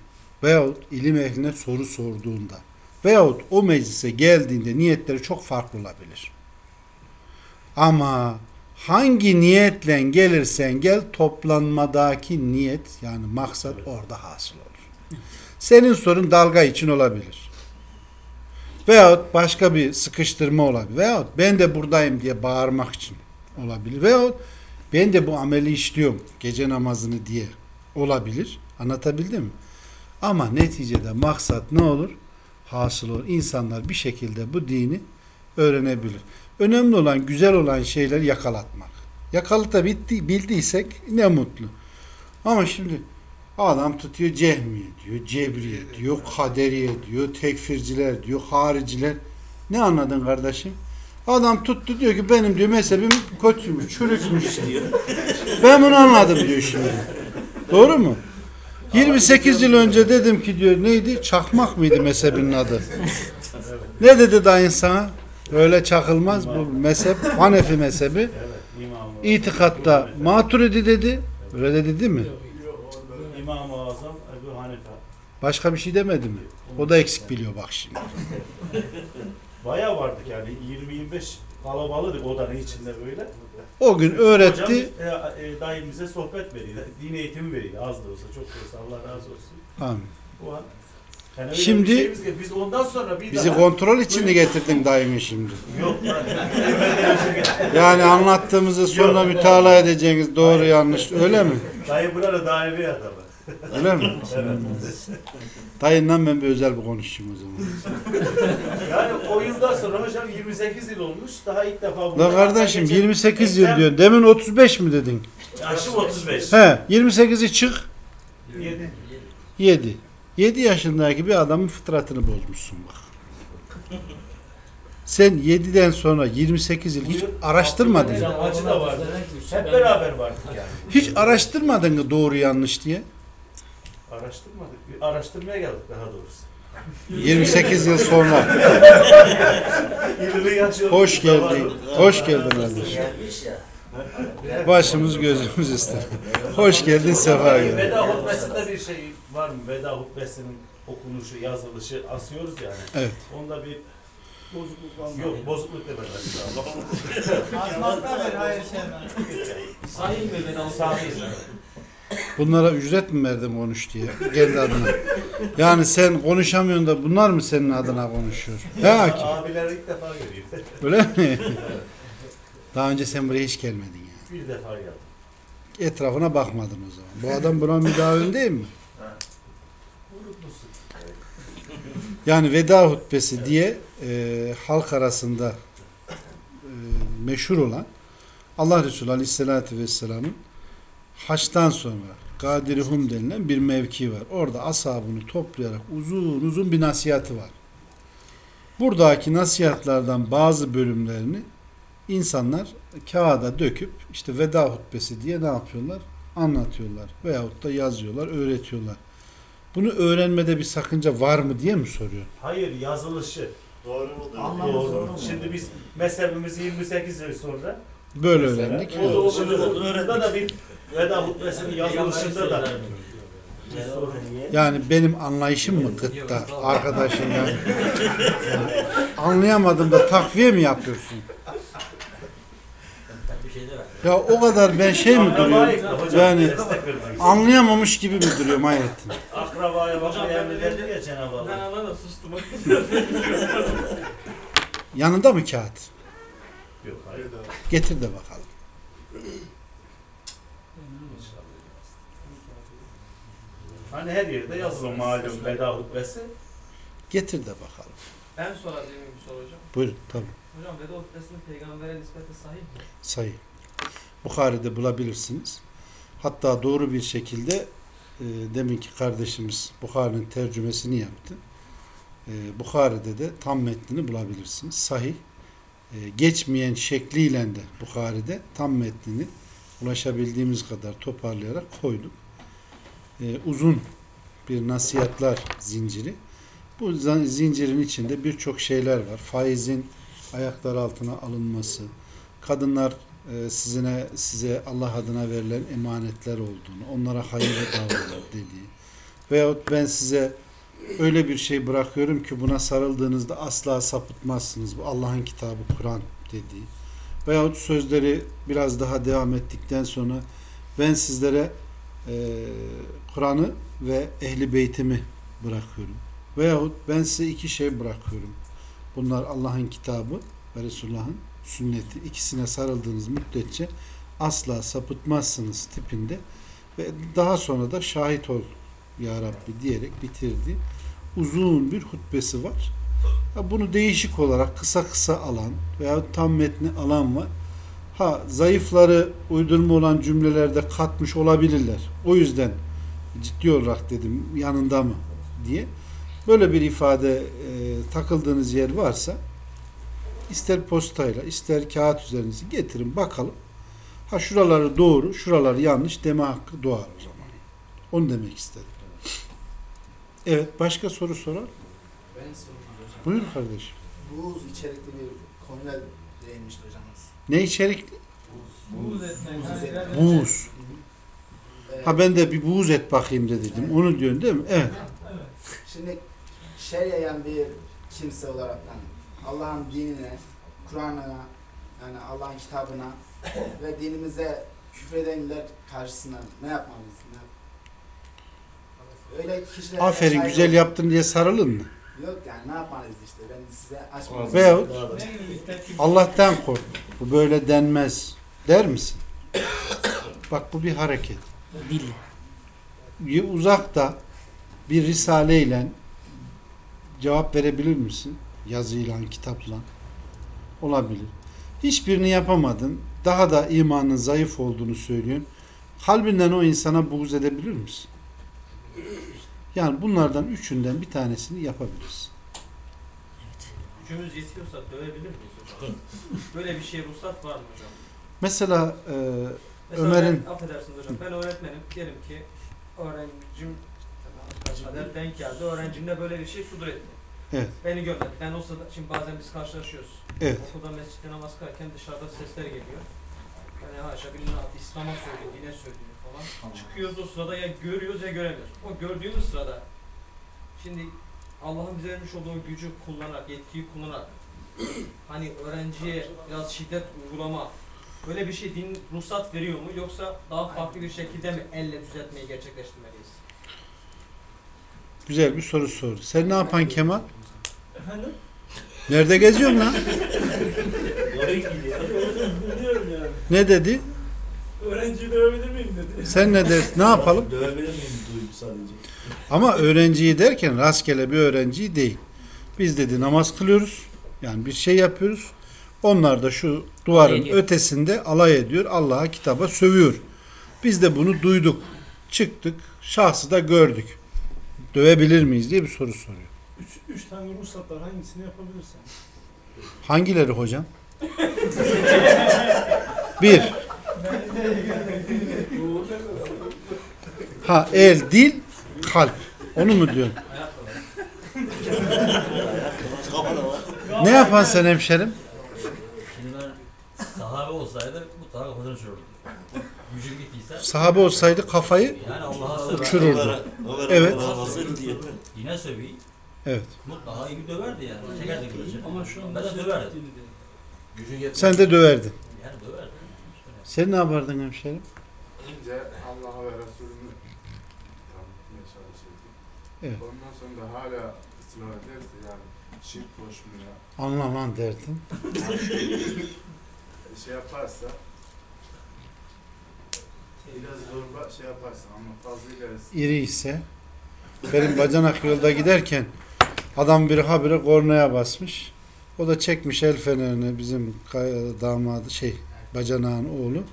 veyahut ilim ehline soru sorduğunda veyahut o meclise geldiğinde niyetleri çok farklı olabilir. Ama hangi niyetle gelirsen gel toplanmadaki niyet yani maksat orada hasıl olur. Senin sorun dalga için olabilir. Veyahut başka bir sıkıştırma olabilir. Veyahut ben de buradayım diye bağırmak için olabilir. Veyahut ben de bu ameli işliyorum gece namazını diye olabilir. Anlatabildim mi? Ama neticede maksat ne olur? Hasıl olur. İnsanlar bir şekilde bu dini öğrenebilir. Önemli olan, güzel olan şeyleri yakalatmak. Yakalatabildi- bildiysek ne mutlu. Ama şimdi adam tutuyor cehmiye diyor, cebriye diyor, kaderiye diyor, tekfirciler diyor, hariciler. Ne anladın kardeşim? Adam tuttu diyor ki benim diyor mezhebim kötüymüş, çürükmüş diyor. Ben bunu anladım diyor şimdi. Doğru mu? 28 yıl önce dedim ki diyor neydi? Çakmak mıydı mezhebinin adı? Ne dedi dayın sana? Öyle çakılmaz bu mezhep Hanefi mezhebi. İtikatta Maturidi dedi. Öyle dedi değil mi? İmam-ı Azam Ebu Hanife. Başka bir şey demedi mi? O da eksik biliyor bak şimdi. *laughs* Bayağı vardık yani 20-25 kalabalık odanın içinde böyle. O gün Hocam öğretti. e, e, dayım bize sohbet veriyor. Din eğitimi veriyor az da olsa çok da olsa Allah razı olsun. Amin. Bu an yani Şimdi- şeyimiz biz ondan sonra bir Bizi daha kontrol içinde getirdin dayımı şimdi. yok. Yani anlattığımızı sonra mütalaa edeceğiniz doğru yanlış öyle mi? Dayı burada daimi adamı. Öyle mi? Dayından ben bir özel bir konuşayım o zaman. Yani o yıldan sonra hocam 28 yıl olmuş. Daha ilk defa bunu La kardeşim geçen- 28 yıl diyorsun. Demin 35 mi dedin? Yaşım 35. He 28'i çık 7. 7. 7 yaşındaki bir adamın fıtratını bozmuşsun bak. Sen 7'den sonra 28 yıl hiç araştırmadın. Hocam acı da vardı. Hep beraber vardık yani. Hiç araştırmadın doğru yanlış diye? Araştırmadık. Bir Araştırmaya geldik daha doğrusu. 28 yıl sonra. 20 yaş oldu. Hoş geldin. Hoş geldin kardeşim. Başımız gözümüz üstüne. Hoş geldin sefa geldin. Veda hutbesinde bir şey var mı? Veda hutbesinin okunuşu, yazılışı asıyoruz yani. Evet. Onda bir Bozukluk var mı? yok bozukluk demeden. Sahih mi veda Sahih. Bunlara ücret mi verdin konuş diye kendi adına. Yani sen konuşamıyorsun da bunlar mı senin adına konuşuyor? Ya ki Abiler ilk defa görüyor. *laughs* öyle mi? Daha önce sen buraya hiç gelmedin ya. bir defa geldim. Etrafına bakmadın o zaman. Bu adam buna müdavim değil mi? Yani veda hutbesi diye e, halk arasında e, meşhur olan Allah Resulü Aleyhisselatü Vesselam'ın haçtan sonra Gadir-i Hum denilen bir mevki var. Orada ashabını toplayarak uzun uzun bir nasihatı var. Buradaki nasihatlardan bazı bölümlerini insanlar kağıda döküp işte veda hutbesi diye ne yapıyorlar? Anlatıyorlar. Veyahut da yazıyorlar, öğretiyorlar. Bunu öğrenmede bir sakınca var mı diye mi soruyor? Hayır yazılışı. Doğru mu? Anlamı Doğru. mu? Şimdi biz mezhebimizi 28 yıl sonra Böyle mesela, öğrendik. o o da- Burada da bir veda hutbesinin yazılışında da. Yani benim anlayışım mı gıtta arkadaşım yani. Anlayamadım da takviye mi yapıyorsun? Ya o kadar ben şey mi duruyorum? Yani anlayamamış gibi mi duruyorum Hayrettin? Akrabaya bakmaya ben- emrederdi ya Cenab-ı Ben Allah. ana da sustum. Yanında mı kağıt? Yok hayır. Getir de bakalım. Hani her yerde yazılı malum veda hutbesi. Getir de bakalım. Ben soracağım bir soru hocam. Buyurun tabii. Hocam veda hutbesinin peygambere nispeti sahih mi? Sayı. Bukhari'de bulabilirsiniz. Hatta doğru bir şekilde e, deminki kardeşimiz Bukhari'nin tercümesini yaptı. E, Bukhari'de de tam metnini bulabilirsiniz. Sahih. E, geçmeyen şekliyle de Bukhari'de tam metnini ulaşabildiğimiz kadar toparlayarak koyduk. E, uzun bir nasihatler zinciri. Bu zincirin içinde birçok şeyler var. Faizin ayaklar altına alınması, kadınlar e, sizine size Allah adına verilen emanetler olduğunu, onlara hayırlı davranın *laughs* dediği veyahut ben size öyle bir şey bırakıyorum ki buna sarıldığınızda asla sapıtmazsınız. Bu Allah'ın kitabı Kur'an dediği veyahut sözleri biraz daha devam ettikten sonra ben sizlere e, Kur'an'ı ve ehli beytimi bırakıyorum. Veyahut ben size iki şey bırakıyorum. Bunlar Allah'ın kitabı ve Resulullah'ın sünneti. İkisine sarıldığınız müddetçe asla sapıtmazsınız tipinde ve daha sonra da şahit ol ya Rabbi diyerek bitirdi. Uzun bir hutbesi var. Bunu değişik olarak kısa kısa alan veya tam metni alan var. Ha zayıfları uydurma olan cümlelerde katmış olabilirler. O yüzden ciddi olarak dedim yanında mı diye. Böyle bir ifade e, takıldığınız yer varsa ister postayla ister kağıt üzerinizi getirin bakalım. Ha şuraları doğru, şuraları yanlış deme hakkı doğar o zaman. Onu demek istedim. Evet, başka soru sorar? Ben hocam. Buyur kardeşim. Buğuz içerikli bir konuya değinmişti hocamız. Ne içerikli? Buğz etmek. Buğz yani etmek. biraz- Buğuz. Ee, Ha ben de bir buğuz et bakayım de dedim. Onu diyorsun değil mi? Evet. Şimdi şer yayan bir kimse olarak yani Allah'ın dinine, Kur'an'ına, yani Allah'ın kitabına ve dinimize küfredenler karşısında ne yapmalıyız? Ne Öyle kişilere Aferin güzel yaptın diye sarılın mı? Yok yani ne yapmalıyız işte ben size açmayayım. Veyahut Allah'tan kork. Bu böyle denmez. Der misin? Bak bu bir hareket. Dille. Uzakta bir risaleyle cevap verebilir misin? Yazıyla, kitapla. Olabilir. Hiçbirini yapamadın. Daha da imanın zayıf olduğunu söylüyorsun. Kalbinden o insana buğz edebilir misin? Yani bunlardan üçünden bir tanesini yapabilirsin. Gücümüz yetiyorsa dövebilir miyiz hocam? Böyle bir şey ruhsat var mı hocam? Mesela e, Mesela Ömer'in- ben, affedersiniz hocam ben öğretmenim diyelim ki öğrencim kader denk geldi öğrencimle böyle bir şey sudur etti. Evet. Beni gönderdi. Ben o sırada şimdi bazen biz karşılaşıyoruz. Evet. Okulda mescitte namaz kılarken dışarıda sesler geliyor. Yani haşa billah İslam'a söylüyor, dine söylüyor falan. Çıkıyoruz o sırada ya görüyoruz ya göremiyoruz. O gördüğümüz sırada şimdi Allah'ın bize vermiş olduğu gücü kullanarak, yetkiyi kullanarak hani öğrenciye biraz şiddet uygulama böyle bir şey din ruhsat veriyor mu yoksa daha farklı bir şekilde mi elle düzeltmeyi gerçekleştirmeliyiz? güzel bir soru sordu. Sen ne yapan Kemal? Efendim? Nerede geziyorsun lan? Ne dedi? Öğrenciyi dövebilir miyim dedi. Sen ne der? Ne yapalım? Dövebilir miyim duydu sadece. Ama öğrenciyi derken rastgele bir öğrenciyi değil. Biz dedi namaz kılıyoruz. Yani bir şey yapıyoruz. Onlar da şu duvarın Alay ötesinde alay ediyor. Allah'a kitaba sövüyor. Biz de bunu duyduk. Çıktık. Şahsı da gördük. Dövebilir miyiz diye bir soru soruyor. Üç, üç tane ruhsat var hangisini yapabilirsen. Hangileri hocam? bir. Ha el, dil, kalp. Onu mu diyorsun? Ne yapan sen hemşerim? Şimdi ben sahabe olsaydı gittiyse Sahabe olsaydı kafayı yani Allah'a söver. Uçururdu. Evet. Dine söveyim. Evet. Mutlaka iyi döverdi yani. Çekerdi kılıcı. Ama şu an Ben de döverdim. Sen de döverdin. Yani döverdi. Sen ne yapardın hemşerim? Önce Allah'a ve Resulü'nü tanıtmaya çalışırdık. Evet. Ondan sonra da hala ısrar ederse yani şirk koşmaya Anlaman derdin. şey yaparsa biraz zorba şey yaparsa ama fazla ilerisi İri ise benim bacanak yolda giderken adam biri habire kornaya basmış. O da çekmiş el fenerini bizim damadı şey bacanağın oğlu.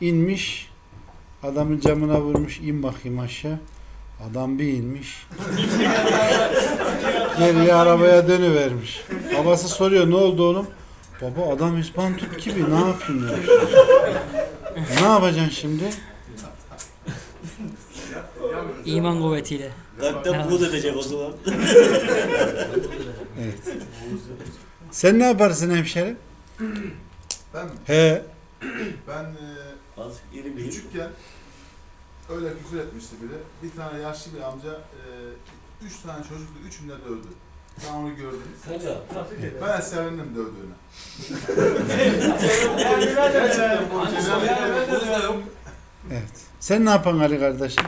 İnmiş adamın camına vurmuş in bakayım aşağı. Adam bir inmiş. *laughs* Geriye arabaya dönüvermiş. Babası soruyor ne oldu oğlum? Baba adam İspantot gibi ne yapayım ya? Ne yapacaksın şimdi? İman kuvvetiyle. Kalpten buz edecek o zaman. Evet. Sen ne yaparsın hemşerim? Ben He. ben e, Az iri bir küçükken öyle küfür etmişti biri. Bir tane yaşlı bir amca e, üç tane çocuklu üçünü de dövdü. Ben onu gördüm. Ben sevindim dövdüğüne. Evet. Sen ne yapan Ali kardeşim?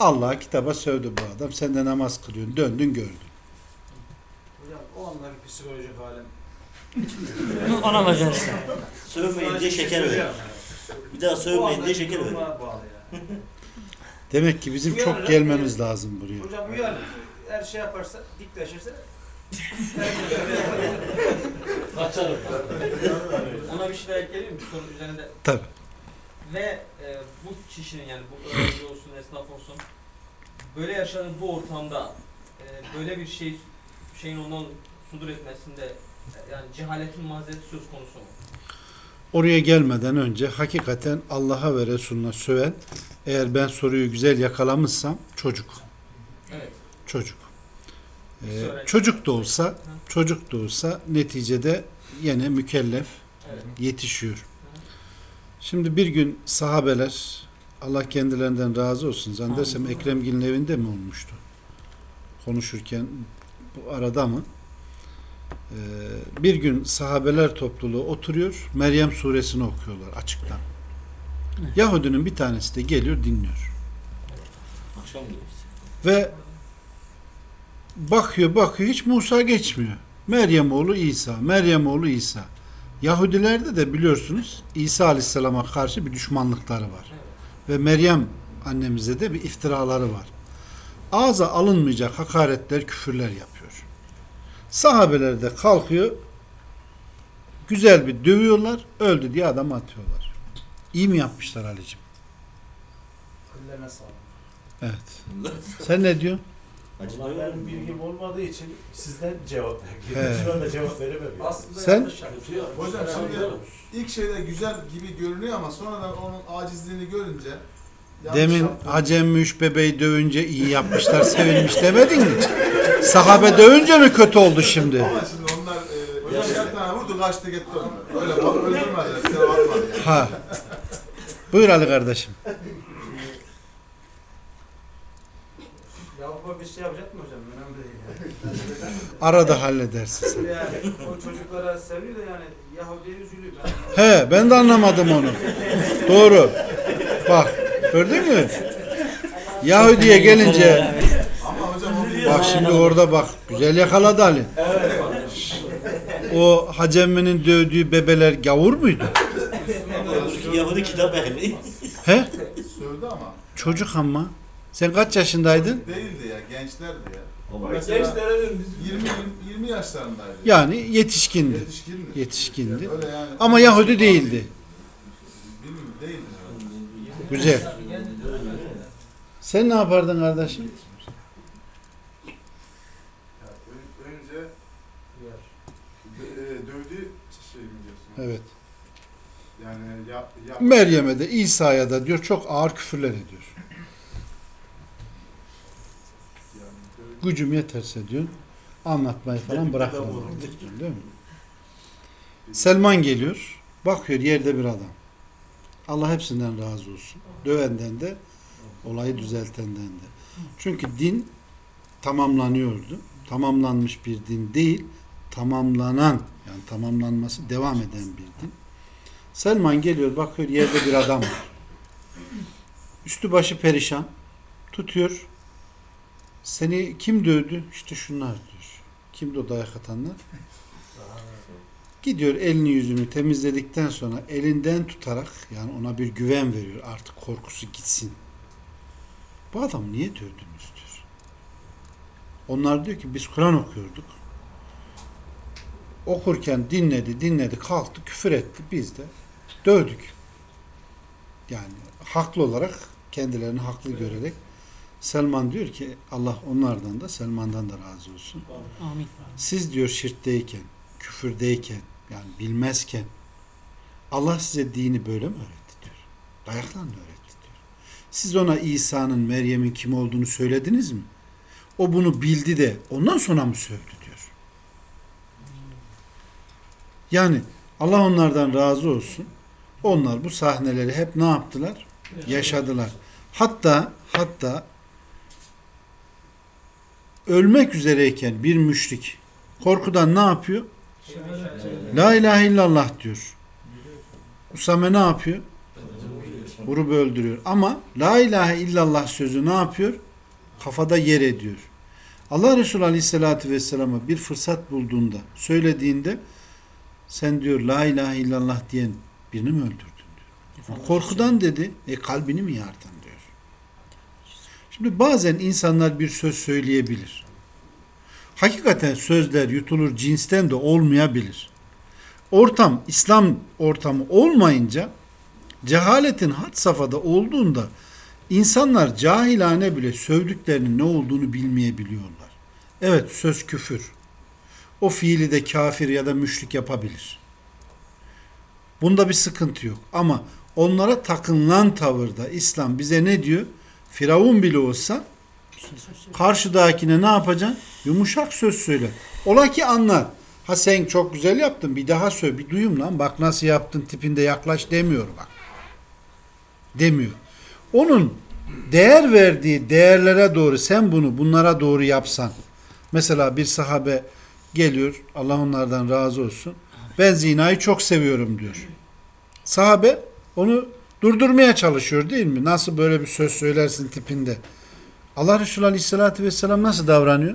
Allah kitaba sövdü bu adam. Sen de namaz kılıyorsun. Döndün gördün. Hocam o anlar psikolojik halim. Ona bakarsın. Sövmeyince şeker ver. Bir daha sövmeyince şeker ver. Demek ki bizim çok gelmemiz lazım buraya. Hocam uyar. Her şey yaparsa, dikleşirse *laughs* Kaçarım. Ona bir şey daha ekleyelim mi? Soru üzerinde. Tabii. Ve e, bu kişinin yani bu öğrenci olsun, esnaf olsun böyle yaşadığı bu ortamda e, böyle bir şey şeyin ondan sudur etmesinde e, yani cehaletin mazereti söz konusu mu? Oraya gelmeden önce hakikaten Allah'a ve Resulüne söven eğer ben soruyu güzel yakalamışsam çocuk. Çocuk. Ee, çocuk da olsa çocuk da olsa neticede yine mükellef yetişiyor. Şimdi bir gün sahabeler Allah kendilerinden razı olsun. Zannedersem Ekremgil'in evinde mi olmuştu? Konuşurken bu arada mı? Ee, bir gün sahabeler topluluğu oturuyor. Meryem suresini okuyorlar açıktan. Yahudinin bir tanesi de geliyor dinliyor. Akşam. Ve bakıyor bakıyor hiç Musa geçmiyor. Meryem oğlu İsa, Meryem oğlu İsa. Yahudilerde de biliyorsunuz İsa Aleyhisselam'a karşı bir düşmanlıkları var. Ve Meryem annemize de bir iftiraları var. Ağza alınmayacak hakaretler, küfürler yapıyor. Sahabeler de kalkıyor, güzel bir dövüyorlar, öldü diye adam atıyorlar. İyi mi yapmışlar Ali'cim? Evet. Sen ne diyorsun? Benim bilgim olmadığı için sizden cevap bekliyorum. Şu anda cevap veremem. yani. Aslında Sen? yapıyor. Hocam şimdi ilk şeyde güzel gibi görünüyor ama sonradan onun acizliğini görünce Demin Müş bebeği dövünce iyi yapmışlar, sevinmiş demedin mi? Sahabe dövünce mi kötü oldu şimdi? Ama şimdi onlar e, yaşar tane vurdu kaçtı gitti onlar. Öyle bak yani. Ha. Buyur Ali kardeşim. Yakuba bir şey yapacak mı hocam? Önemli değil yani. *laughs* Arada halledersin sen. yani o çocuklara seviyor da yani Yahudi'ye üzülüyor. Ben He ben de anlamadım onu. Doğru. Bak gördün mü? Yahudi'ye gelince Ama hocam o bak şimdi orada bak güzel yakaladı Ali. O Hacemmi'nin dövdüğü bebeler gavur muydu? Yahudi kitap ehli. He? sövdü ama Çocuk ama. Sen kaç yaşındaydın? değildi ya gençlerdi ya. Ama Gençlere dön biz 20 20 yaşlarındaydı. Yani yetişkindi. Yetişkindi. Yetişkindi. Öyle yani. Ama Yahudi değildi. Bilmiyorum değildi. Güzel. Sen ne yapardın kardeşim? Önce e, dövdüğü şey mi diyorsun? Evet. Yani yap, yap. Meryem'e de İsa'ya da diyor çok ağır küfürler ediyor. Yani dövdüğü- Gücüm yeterse diyor anlatmayı falan bırakırım. Değil mi? Selman geliyor. Bakıyor yerde bir adam. Allah hepsinden razı olsun. Dövenden de olayı düzeltenden de. Çünkü din tamamlanıyordu. Tamamlanmış bir din değil, tamamlanan yani tamamlanması devam eden bir din. Selman geliyor bakıyor yerde bir adam var. Üstü başı perişan. Tutuyor. Seni kim dövdü? İşte şunlar diyor. Kimdi o dayak atanlar? Gidiyor elini yüzünü temizledikten sonra elinden tutarak yani ona bir güven veriyor. Artık korkusu gitsin. Bu adam niye dövdünüz diyor. Onlar diyor ki biz Kur'an okuyorduk. Okurken dinledi, dinledi, kalktı, küfür etti. Biz de dövdük. Yani haklı olarak kendilerini haklı görerek Selman diyor ki Allah onlardan da Selman'dan da razı olsun. Amin. Siz diyor şirkteyken, küfürdeyken, yani bilmezken Allah size dini böyle mi öğretti diyor. Dayakla mı öğretti diyor. Siz ona İsa'nın, Meryem'in kim olduğunu söylediniz mi? O bunu bildi de ondan sonra mı sövdü diyor. Yani Allah onlardan razı olsun. Onlar bu sahneleri hep ne yaptılar? Yaşadılar. Hatta hatta ölmek üzereyken bir müşrik korkudan ne yapıyor? La ilahe illallah diyor. Usame ne yapıyor? Vurup öldürüyor. Ama la ilahe illallah sözü ne yapıyor? Kafada yer ediyor. Allah Resulü Aleyhisselatü Vesselam'a bir fırsat bulduğunda, söylediğinde sen diyor la ilahe illallah diyen birini mi öldürdün diyor. Korkudan dedi, e kalbini mi yardın. Şimdi bazen insanlar bir söz söyleyebilir. Hakikaten sözler yutulur cinsten de olmayabilir. Ortam, İslam ortamı olmayınca cehaletin had safhada olduğunda insanlar cahilane bile sövdüklerinin ne olduğunu bilmeyebiliyorlar. Evet söz küfür. O fiili de kafir ya da müşrik yapabilir. Bunda bir sıkıntı yok. Ama onlara takınılan tavırda İslam bize ne diyor? Firavun bile olsa karşıdakine ne yapacaksın? Yumuşak söz söyle. Ola ki anlar. Ha sen çok güzel yaptın bir daha söyle bir duyum lan bak nasıl yaptın tipinde yaklaş demiyor bak. Demiyor. Onun değer verdiği değerlere doğru sen bunu bunlara doğru yapsan. Mesela bir sahabe geliyor Allah onlardan razı olsun. Ben zinayı çok seviyorum diyor. Sahabe onu durdurmaya çalışıyor değil mi? Nasıl böyle bir söz söylersin tipinde. Allah Resulü Aleyhisselatü Vesselam nasıl davranıyor?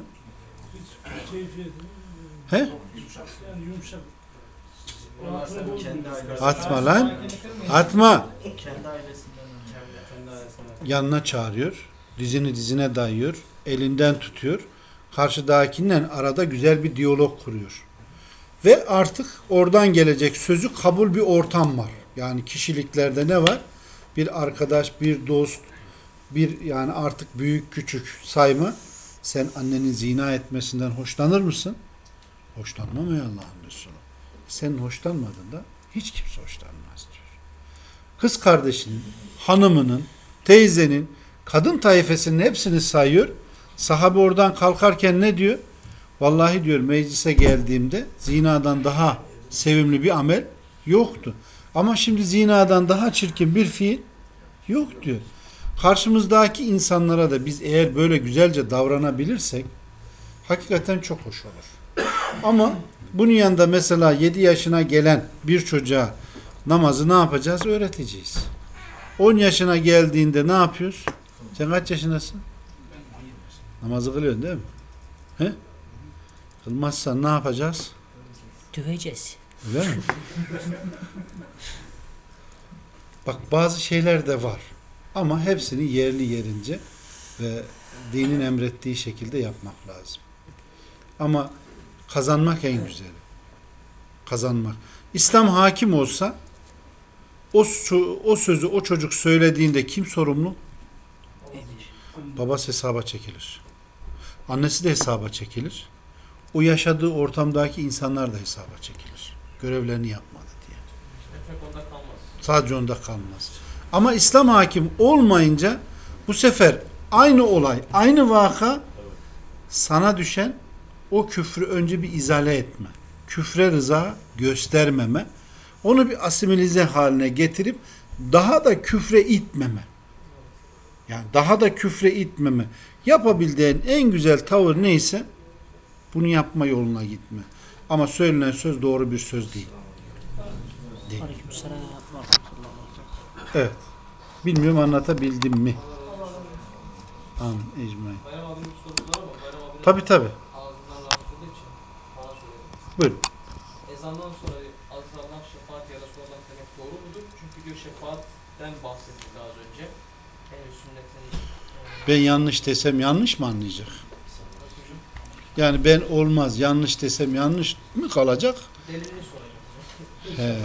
He? Atma lan. Atma. Yanına çağırıyor. Dizini dizine dayıyor. Elinden tutuyor. Karşıdakinden arada güzel bir diyalog kuruyor. Ve artık oradan gelecek sözü kabul bir ortam var. Yani kişiliklerde ne var? Bir arkadaş, bir dost, bir yani artık büyük küçük sayma. Sen annenin zina etmesinden hoşlanır mısın? Hoşlanmam ey Allah'ın Resulü. Senin hoşlanmadın da hiç kimse hoşlanmaz diyor. Kız kardeşinin, hanımının, teyzenin, kadın tayfesinin hepsini sayıyor. Sahabe oradan kalkarken ne diyor? Vallahi diyor meclise geldiğimde zinadan daha sevimli bir amel yoktu. Ama şimdi zinadan daha çirkin bir fiil yok diyor. Karşımızdaki insanlara da biz eğer böyle güzelce davranabilirsek hakikaten çok hoş olur. Ama bunun yanında mesela 7 yaşına gelen bir çocuğa namazı ne yapacağız? Öğreteceğiz. 10 yaşına geldiğinde ne yapıyoruz? Sen kaç yaşındasın? Namazı kılıyorsun değil mi? He? Kılmazsan ne yapacağız? Döveceğiz. Öyle mi? Bak bazı şeyler de var. Ama hepsini yerli yerince ve dinin emrettiği şekilde yapmak lazım. Ama kazanmak en güzeli. Kazanmak. İslam hakim olsa o, o sözü o çocuk söylediğinde kim sorumlu? Babası hesaba çekilir. Annesi de hesaba çekilir. O yaşadığı ortamdaki insanlar da hesaba çekilir. Görevlerini yapmadı diye. Etmek onda kalmaz. Sadece onda kalmaz. Ama İslam hakim olmayınca bu sefer aynı olay, aynı vaka sana düşen o küfrü önce bir izale etme. Küfre rıza göstermeme. Onu bir asimilize haline getirip daha da küfre itmeme. Yani daha da küfre itmeme. Yapabildiğin en güzel tavır neyse bunu yapma yoluna gitme. Ama söylenen söz doğru bir söz değil. Değil. Evet. Bilmiyorum anlatabildim mi? Bayram abinin Tabi tabi. Buyurun. Ezandan sonra azanmak şefaat ya da sonradan demek doğru mudur? Çünkü diyor şefaatten bahsettik az önce. Sünnetin e, Ben yanlış desem yanlış mı anlayacak? Yani ben olmaz yanlış desem yanlış mı kalacak? Delilini soracağım. He.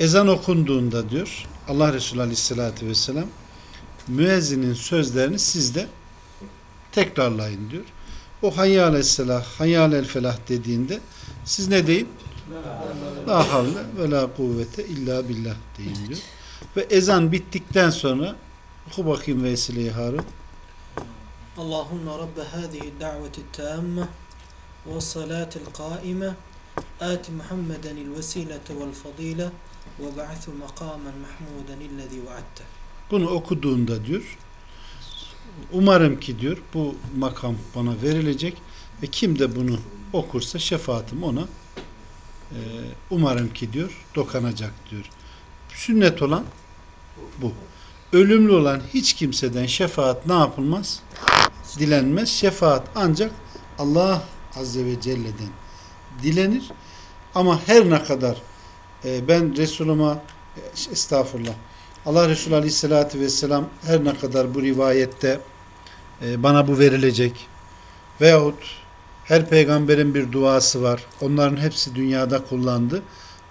Ezan okunduğunda diyor Allah Resulü Aleyhisselatü Vesselam müezzinin sözlerini siz de tekrarlayın diyor. O hayyâle selah, hayyâle felah dediğinde siz ne deyin? La havle ve la kuvvete illa billah deyin diyor. Ve ezan bittikten sonra oku bakayım vesileyi Harun. اللهم رب هذه الدعوة التامة والصلاة القائمة آت محمدا الوسيلة والفضيلة وبعث مقاما محمودا الذي وعدته Bunu okuduğunda diyor Umarım ki diyor bu makam bana verilecek ve kim de bunu okursa şefaatim ona e, umarım ki diyor dokanacak diyor. Sünnet olan bu. Ölümlü olan hiç kimseden şefaat ne yapılmaz? Dilenmez. Şefaat ancak Allah Azze ve Celle'den dilenir. Ama her ne kadar e, ben Resulüme e, estağfurullah Allah Resulü Aleyhisselatü Vesselam her ne kadar bu rivayette e, bana bu verilecek veyahut her peygamberin bir duası var. Onların hepsi dünyada kullandı.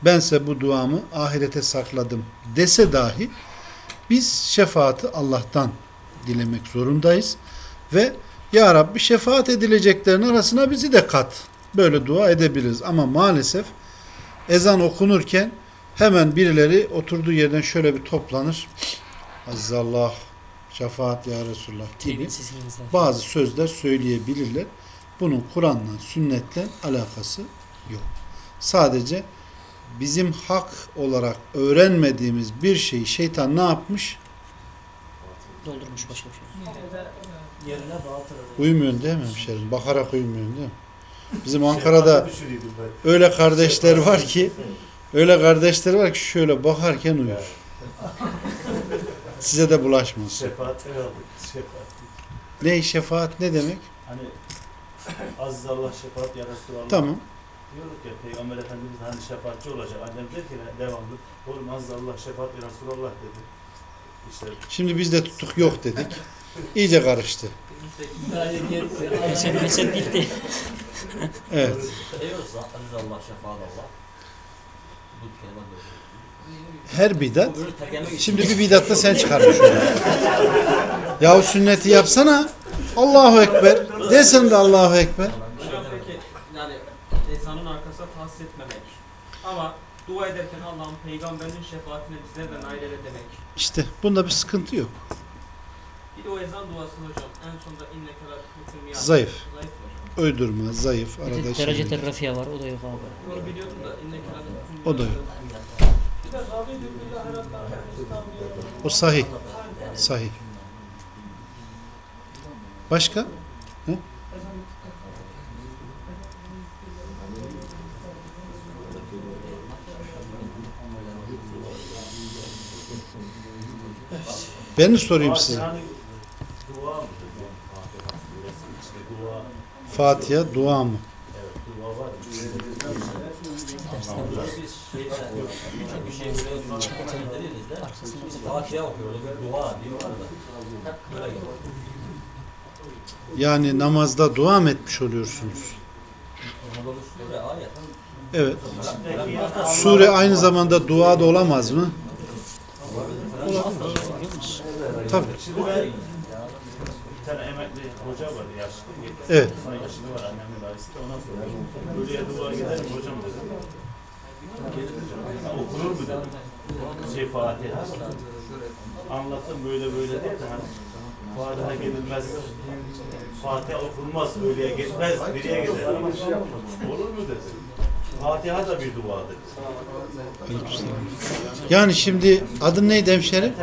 Bense bu duamı ahirete sakladım dese dahi biz şefaati Allah'tan dilemek zorundayız. Ve Ya Rabbi şefaat edileceklerin arasına bizi de kat. Böyle dua edebiliriz. Ama maalesef ezan okunurken hemen birileri oturduğu yerden şöyle bir toplanır. Azizallah, şefaat ya Resulullah gibi bazı sözler söyleyebilirler. Bunun Kur'an'la, sünnetle alakası yok. Sadece bizim hak olarak öğrenmediğimiz bir şeyi şeytan ne yapmış? Doldurmuş başka bir şey. Yerine batır. Uyumuyorsun değil mi hemşerim? Bakarak uyumuyorsun değil mi? Bizim Ankara'da öyle kardeşler var ki öyle kardeşler var ki şöyle bakarken uyuyor. *laughs* Size de bulaşmasın. Şefaat. Ne şefaat ne demek? Hani Aziz Allah şefaat ya Resulallah. Tamam. Diyorduk ya Peygamber Efendimiz hani şefaatçi olacak. Annem der ki devamlı oğlum Aziz Allah şefaat ya Resulallah dedi. İşte Şimdi biz de tuttuk yok dedik. İyice karıştı. Mezhep, mezhep gitti. Evet. Her bidat. Şimdi bir bidatta sen çıkarmış onu. Yahu sünneti yapsana. Allahu Ekber. Desen de Allahu Ekber. Peki yani ezanın arkasına tahsis etmemek. Ama dua ederken Allah'ın peygamberinin şefaatine bizler de nail eyle demek. İşte bunda bir sıkıntı yok. Bir de o ezan duasında hocam en sonunda. Zayıf. Zayıf? Uydurma, zayıf. Bir Arada de şey. derece terrafiye var. O da yok abi. Onu biliyordum da O da yok. O sahih. Sahih. Başka? Hı? Ben mi sorayım size? Fatiha'nın dua mıdır? Yani Fatiha suresi içinde dua. Fatiha dua mı? Evet dua var. Bunları biz şeyden, birçok bir şey böyle çıkartabiliriz de. Fatiha okuyoruz, bir dua diyorlar da. Hep böyle geliyor. Yani namazda dua mı etmiş oluyorsunuz? Evet. Sure aynı zamanda dua da olamaz mı? Tabii. Şimdi ben bir tane emekli hoca var yaşlı. Evet. 90 yaşında var annemin dayısı da ona sordum. Ölüye dua giderim hocam dedim. Ha, okunur mu dedim. Şey Fatiha. Anlattım böyle böyle değil de hani Fatiha gelilmez. Fatiha okunmaz, ölüye gitmez, biriye gider. Olur mu dedim. Fatiha da bir duadır. Yani şimdi adın neydi hemşerim?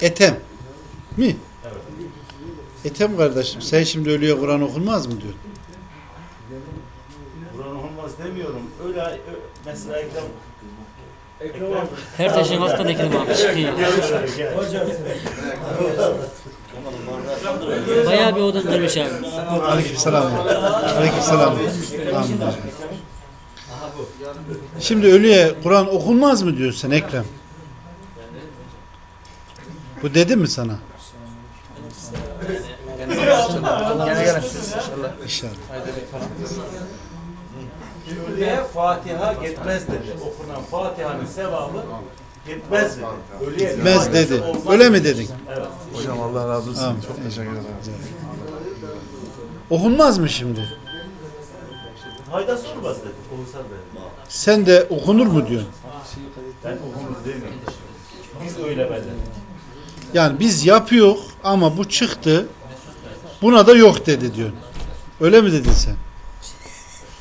Etem. Mi? Etem kardeşim sen şimdi ölüye Kur'an okunmaz mı diyor. Kur'an olmaz demiyorum. Öyle ö- mesela Ekrem Ekrem Her taşın altında eklem abi. Çıkıyor. Bayağı bir odan kırmış abi. Aleykümselam. Aleykümselam. Amin. Şimdi ölüye Kur'an okunmaz mı diyorsun sen Ekrem? Bu dedi mi sana? İnşallah. Ölüye Fatiha gitmez dedi. Okunan Fatiha'nın sevabı gitmez dedi. Ölüye Gitmez dedi. Öyle mi dedin? Evet. Hocam Allah razı olsun. Amin. Çok teşekkür ederim. Okunmaz mı şimdi? Faydası olmaz dedi. Olsa dedi. Sen de okunur mu diyorsun? Ben okumur demiyorum. Biz öyle belirledik. Yani biz yapıyor ama bu çıktı. Buna da yok dedi diyorsun. Öyle mi dedin sen?